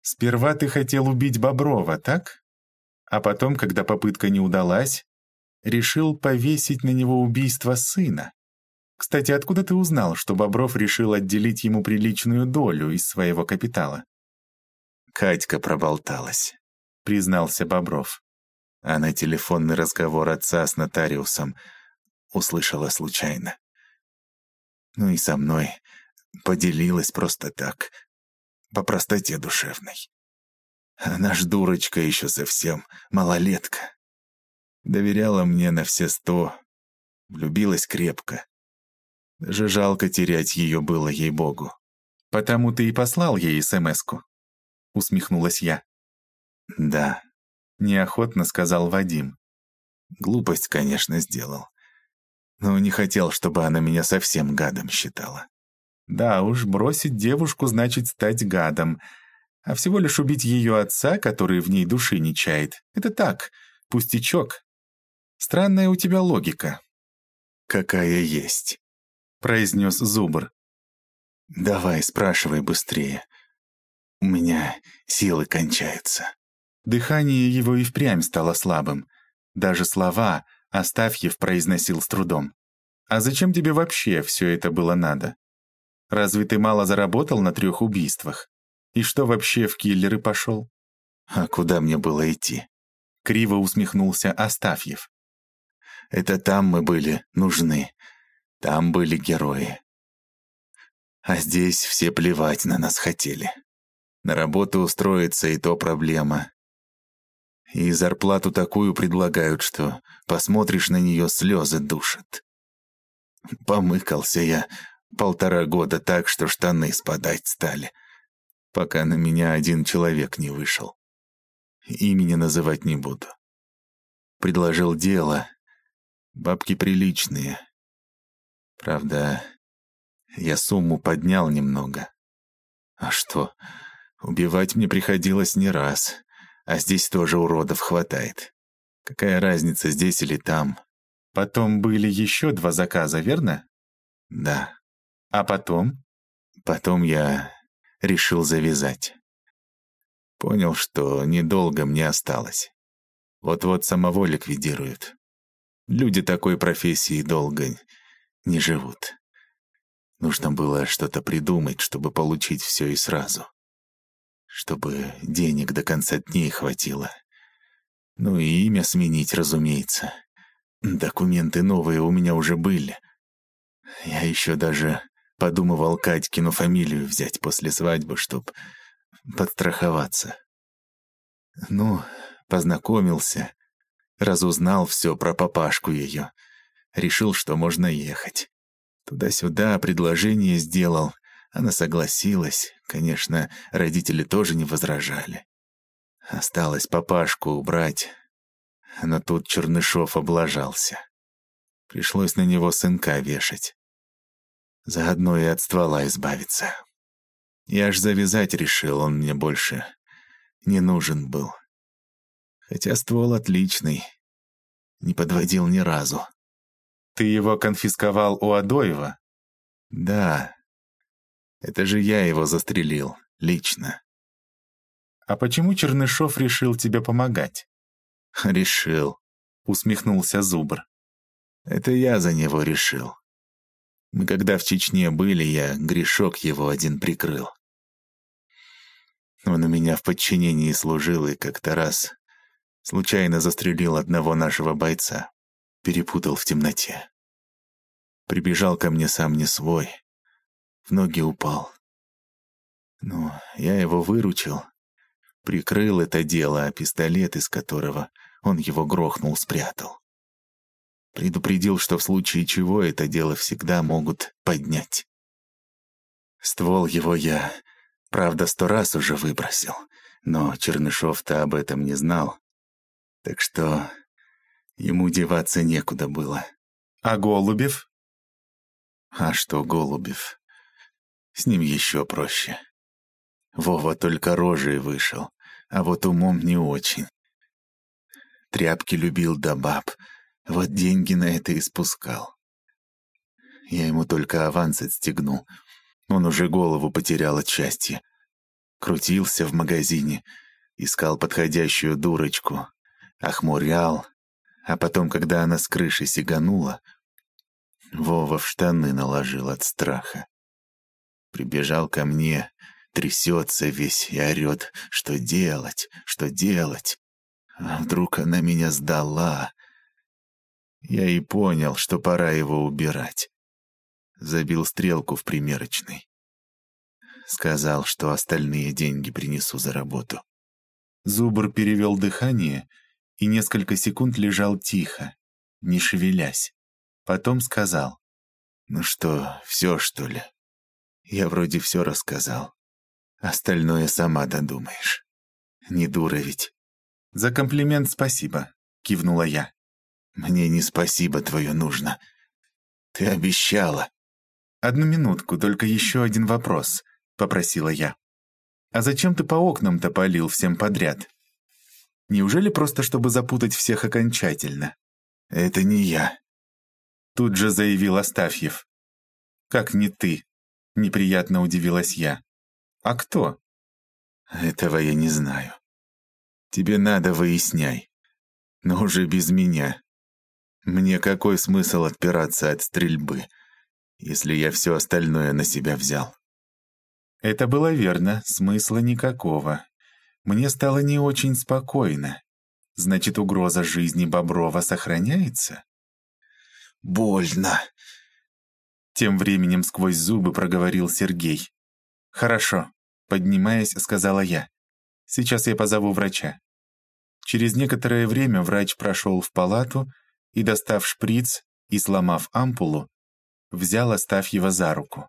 Сперва ты хотел убить Боброва, так? А потом, когда попытка не удалась, решил повесить на него убийство сына. Кстати, откуда ты узнал, что Бобров решил отделить ему приличную долю из своего капитала? Катька проболталась, признался Бобров. Она телефонный разговор отца с нотариусом услышала случайно. Ну и со мной поделилась просто так, по простоте душевной. Она ж дурочка еще совсем, малолетка. Доверяла мне на все сто, влюбилась крепко. Даже жалко терять ее было, ей-богу. «Потому ты и послал ей СМС-ку?» Усмехнулась я. «Да», — неохотно сказал Вадим. Глупость, конечно, сделал но не хотел, чтобы она меня совсем гадом считала. Да уж, бросить девушку значит стать гадом, а всего лишь убить ее отца, который в ней души не чает. Это так, пустячок. Странная у тебя логика. «Какая есть», — произнес Зубр. «Давай, спрашивай быстрее. У меня силы кончаются». Дыхание его и впрямь стало слабым. Даже слова, Астафьев произносил с трудом. «А зачем тебе вообще все это было надо? Разве ты мало заработал на трех убийствах? И что вообще в киллеры пошел?» «А куда мне было идти?» Криво усмехнулся Астафьев. «Это там мы были нужны. Там были герои. А здесь все плевать на нас хотели. На работу устроиться и то проблема. И зарплату такую предлагают, что посмотришь на нее, слезы душат. Помыкался я полтора года так, что штаны спадать стали, пока на меня один человек не вышел. Имени называть не буду. Предложил дело. Бабки приличные. Правда, я сумму поднял немного. А что, убивать мне приходилось не раз. А здесь тоже уродов хватает. Какая разница, здесь или там? Потом были еще два заказа, верно? Да. А потом? Потом я решил завязать. Понял, что недолго мне осталось. Вот-вот самого ликвидируют. Люди такой профессии долго не живут. Нужно было что-то придумать, чтобы получить все и сразу чтобы денег до конца дней хватило. Ну и имя сменить, разумеется. Документы новые у меня уже были. Я еще даже подумывал Катькину фамилию взять после свадьбы, чтоб подстраховаться. Ну, познакомился, разузнал все про папашку ее. Решил, что можно ехать. Туда-сюда предложение сделал. Она согласилась. Конечно, родители тоже не возражали. Осталось папашку убрать. Но тут Чернышов облажался. Пришлось на него сынка вешать. Заодно и от ствола избавиться. Я аж завязать решил, он мне больше не нужен был. Хотя ствол отличный. Не подводил ни разу. Ты его конфисковал у Адоева? Да. Это же я его застрелил, лично. А почему Чернышов решил тебе помогать? Решил, усмехнулся Зубр. Это я за него решил. Мы когда в Чечне были, я грешок его один прикрыл. Он у меня в подчинении служил и как-то раз случайно застрелил одного нашего бойца перепутал в темноте. Прибежал ко мне сам не свой, в ноги упал. Ну, я его выручил, прикрыл это дело, а пистолет, из которого он его грохнул, спрятал. Предупредил, что в случае чего это дело всегда могут поднять. Ствол его я, правда, сто раз уже выбросил, но Чернышов-то об этом не знал. Так что Ему деваться некуда было. А Голубев? А что Голубев? С ним еще проще. Вова только рожей вышел, а вот умом не очень. Тряпки любил да баб, вот деньги на это и спускал. Я ему только аванс отстегнул. Он уже голову потерял от счастья. Крутился в магазине, искал подходящую дурочку, охмурял, а потом, когда она с крыши сиганула, Вова в штаны наложил от страха. Прибежал ко мне, трясется весь и орет, что делать, что делать. А вдруг она меня сдала? Я и понял, что пора его убирать. Забил стрелку в примерочной. Сказал, что остальные деньги принесу за работу. Зубр перевел дыхание и несколько секунд лежал тихо, не шевелясь. Потом сказал. «Ну что, все, что ли? Я вроде все рассказал. Остальное сама додумаешь. Не дура ведь». «За комплимент спасибо», — кивнула я. «Мне не спасибо твое нужно. Ты обещала». «Одну минутку, только еще один вопрос», — попросила я. «А зачем ты по окнам-то полил всем подряд?» Неужели просто чтобы запутать всех окончательно? Это не я. Тут же заявил Астафьев. Как не ты? Неприятно удивилась я. А кто? Этого я не знаю. Тебе надо выясняй. Но уже без меня. Мне какой смысл отпираться от стрельбы, если я все остальное на себя взял? Это было верно, смысла никакого. Мне стало не очень спокойно. Значит, угроза жизни Боброва сохраняется? Больно. Тем временем сквозь зубы проговорил Сергей. Хорошо, поднимаясь, сказала я. Сейчас я позову врача. Через некоторое время врач прошел в палату и, достав шприц и сломав ампулу, взял Астафьева за руку.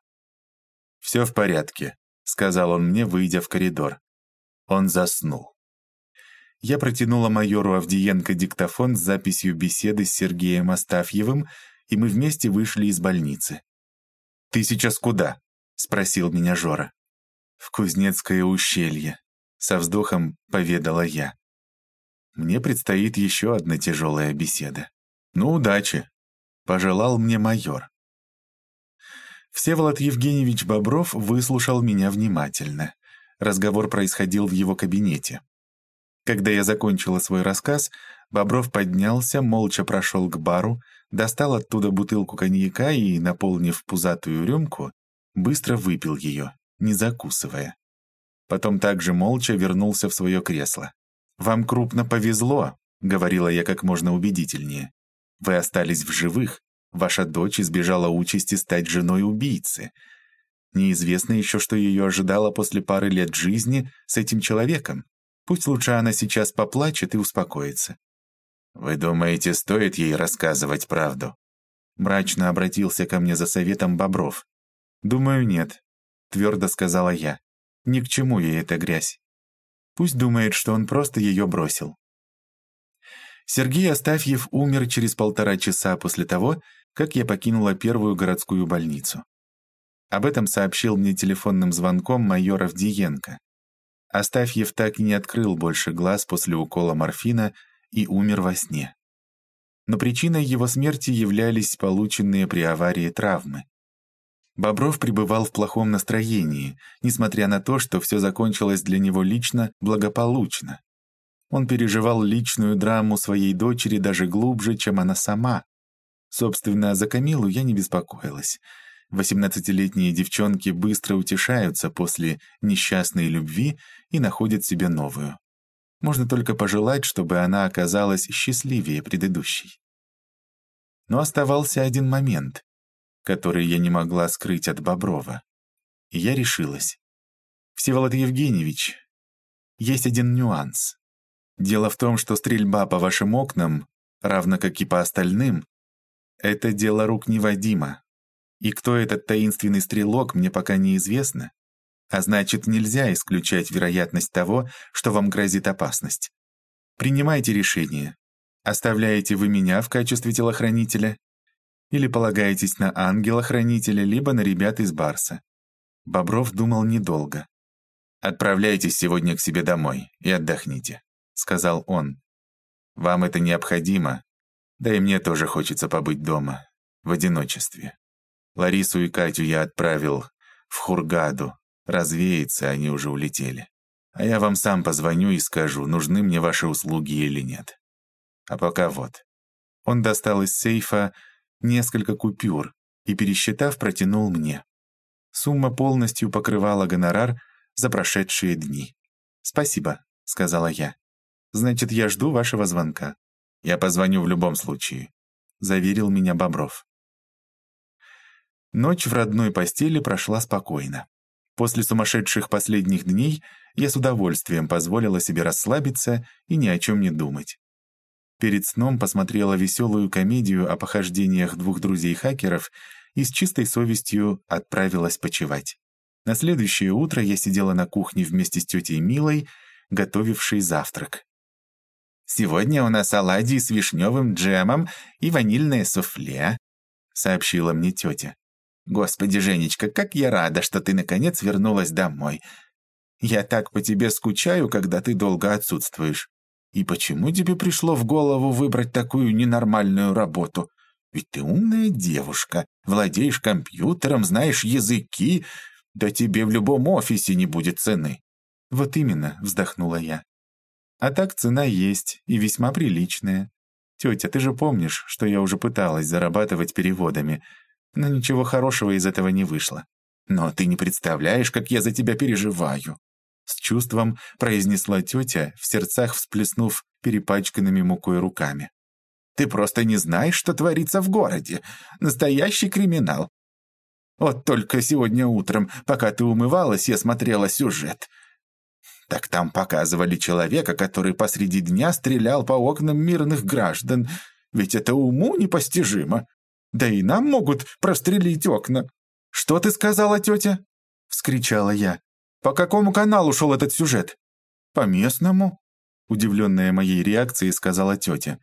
«Все в порядке», — сказал он мне, выйдя в коридор. Он заснул. Я протянула майору Авдиенко диктофон с записью беседы с Сергеем Астафьевым, и мы вместе вышли из больницы. «Ты сейчас куда?» — спросил меня Жора. «В Кузнецкое ущелье», — со вздохом поведала я. Мне предстоит еще одна тяжелая беседа. «Ну, удачи!» — пожелал мне майор. Всеволод Евгеньевич Бобров выслушал меня внимательно. Разговор происходил в его кабинете. Когда я закончила свой рассказ, Бобров поднялся, молча прошел к бару, достал оттуда бутылку коньяка и, наполнив пузатую рюмку, быстро выпил ее, не закусывая. Потом также молча вернулся в свое кресло. «Вам крупно повезло», — говорила я как можно убедительнее. «Вы остались в живых. Ваша дочь избежала участи стать женой убийцы. Неизвестно еще, что ее ожидало после пары лет жизни с этим человеком. Пусть лучше она сейчас поплачет и успокоится. «Вы думаете, стоит ей рассказывать правду?» Мрачно обратился ко мне за советом Бобров. «Думаю, нет», — твердо сказала я. «Ни к чему ей эта грязь. Пусть думает, что он просто ее бросил». Сергей Астафьев умер через полтора часа после того, как я покинула первую городскую больницу. Об этом сообщил мне телефонным звонком майор Авдиенко. Астафьев так и не открыл больше глаз после укола морфина и умер во сне. Но причиной его смерти являлись полученные при аварии травмы. Бобров пребывал в плохом настроении, несмотря на то, что все закончилось для него лично благополучно. Он переживал личную драму своей дочери даже глубже, чем она сама. Собственно, за Камилу я не беспокоилась. Восемнадцатилетние девчонки быстро утешаются после несчастной любви и находят себе новую. Можно только пожелать, чтобы она оказалась счастливее предыдущей. Но оставался один момент, который я не могла скрыть от Боброва. И я решилась. «Всеволод Евгеньевич, есть один нюанс. Дело в том, что стрельба по вашим окнам, равно как и по остальным, это дело рук не Вадима. И кто этот таинственный стрелок, мне пока неизвестно. А значит, нельзя исключать вероятность того, что вам грозит опасность. Принимайте решение. Оставляете вы меня в качестве телохранителя или полагаетесь на ангела-хранителя, либо на ребят из Барса. Бобров думал недолго. «Отправляйтесь сегодня к себе домой и отдохните», — сказал он. «Вам это необходимо, да и мне тоже хочется побыть дома, в одиночестве. Ларису и Катю я отправил в Хургаду. Развеяться они уже улетели. А я вам сам позвоню и скажу, нужны мне ваши услуги или нет. А пока вот». Он достал из сейфа несколько купюр и, пересчитав, протянул мне. Сумма полностью покрывала гонорар за прошедшие дни. «Спасибо», — сказала я. «Значит, я жду вашего звонка». «Я позвоню в любом случае», — заверил меня Бобров. Ночь в родной постели прошла спокойно. После сумасшедших последних дней я с удовольствием позволила себе расслабиться и ни о чем не думать. Перед сном посмотрела веселую комедию о похождениях двух друзей-хакеров и с чистой совестью отправилась почевать. На следующее утро я сидела на кухне вместе с тетей Милой, готовившей завтрак. «Сегодня у нас оладьи с вишневым джемом и ванильное суфле», — сообщила мне тетя. «Господи, Женечка, как я рада, что ты наконец вернулась домой. Я так по тебе скучаю, когда ты долго отсутствуешь. И почему тебе пришло в голову выбрать такую ненормальную работу? Ведь ты умная девушка, владеешь компьютером, знаешь языки, да тебе в любом офисе не будет цены». «Вот именно», — вздохнула я. «А так цена есть, и весьма приличная. Тетя, ты же помнишь, что я уже пыталась зарабатывать переводами, но ничего хорошего из этого не вышло. Но ты не представляешь, как я за тебя переживаю. С чувством произнесла тетя, в сердцах всплеснув перепачканными мукой руками. «Ты просто не знаешь, что творится в городе. Настоящий криминал. Вот только сегодня утром, пока ты умывалась, я смотрела сюжет. Так там показывали человека, который посреди дня стрелял по окнам мирных граждан. Ведь это уму непостижимо. Да и нам могут прострелить окна. «Что ты сказала, тетя?» — вскричала я. По какому каналу шел этот сюжет? По местному, удивленная моей реакцией, сказала тетя.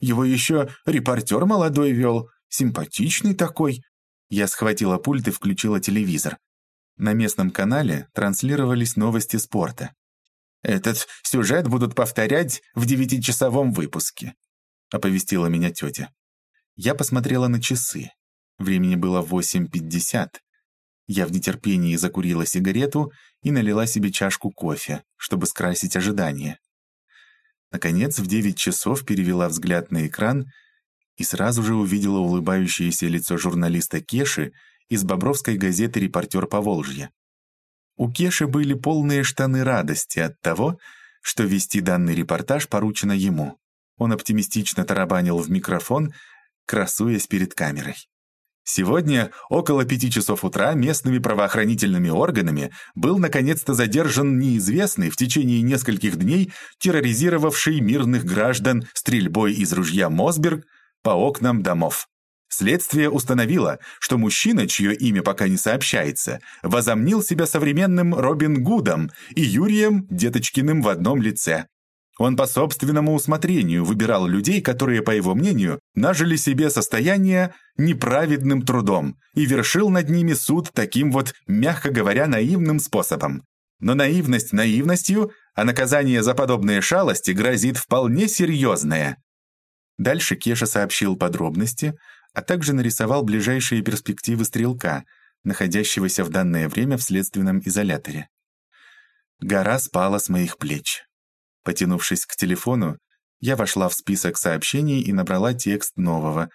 Его еще репортер молодой вел, симпатичный такой. Я схватила пульт и включила телевизор. На местном канале транслировались новости спорта. «Этот сюжет будут повторять в девятичасовом выпуске», — оповестила меня тетя. Я посмотрела на часы. Времени было 8.50. Я в нетерпении закурила сигарету и налила себе чашку кофе, чтобы скрасить ожидание. Наконец, в девять часов перевела взгляд на экран и сразу же увидела улыбающееся лицо журналиста Кеши из бобровской газеты «Репортер Поволжья». У Кеши были полные штаны радости от того, что вести данный репортаж поручено ему. Он оптимистично тарабанил в микрофон, красуясь перед камерой. Сегодня, около пяти часов утра, местными правоохранительными органами был наконец-то задержан неизвестный в течение нескольких дней терроризировавший мирных граждан стрельбой из ружья Мосберг по окнам домов. Следствие установило, что мужчина, чье имя пока не сообщается, возомнил себя современным Робин Гудом и Юрием Деточкиным в одном лице. Он по собственному усмотрению выбирал людей, которые, по его мнению, нажили себе состояние неправедным трудом и вершил над ними суд таким вот, мягко говоря, наивным способом. Но наивность наивностью, а наказание за подобные шалости грозит вполне серьезное. Дальше Кеша сообщил подробности, а также нарисовал ближайшие перспективы стрелка, находящегося в данное время в следственном изоляторе. Гора спала с моих плеч. Потянувшись к телефону, я вошла в список сообщений и набрала текст нового,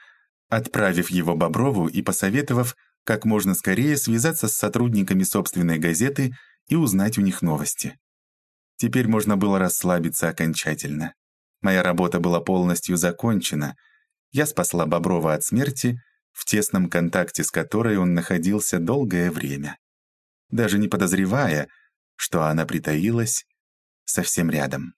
отправив его Боброву и посоветовав как можно скорее связаться с сотрудниками собственной газеты и узнать у них новости. Теперь можно было расслабиться окончательно. Моя работа была полностью закончена. Я спасла Боброва от смерти, в тесном контакте с которой он находился долгое время, даже не подозревая, что она притаилась совсем рядом.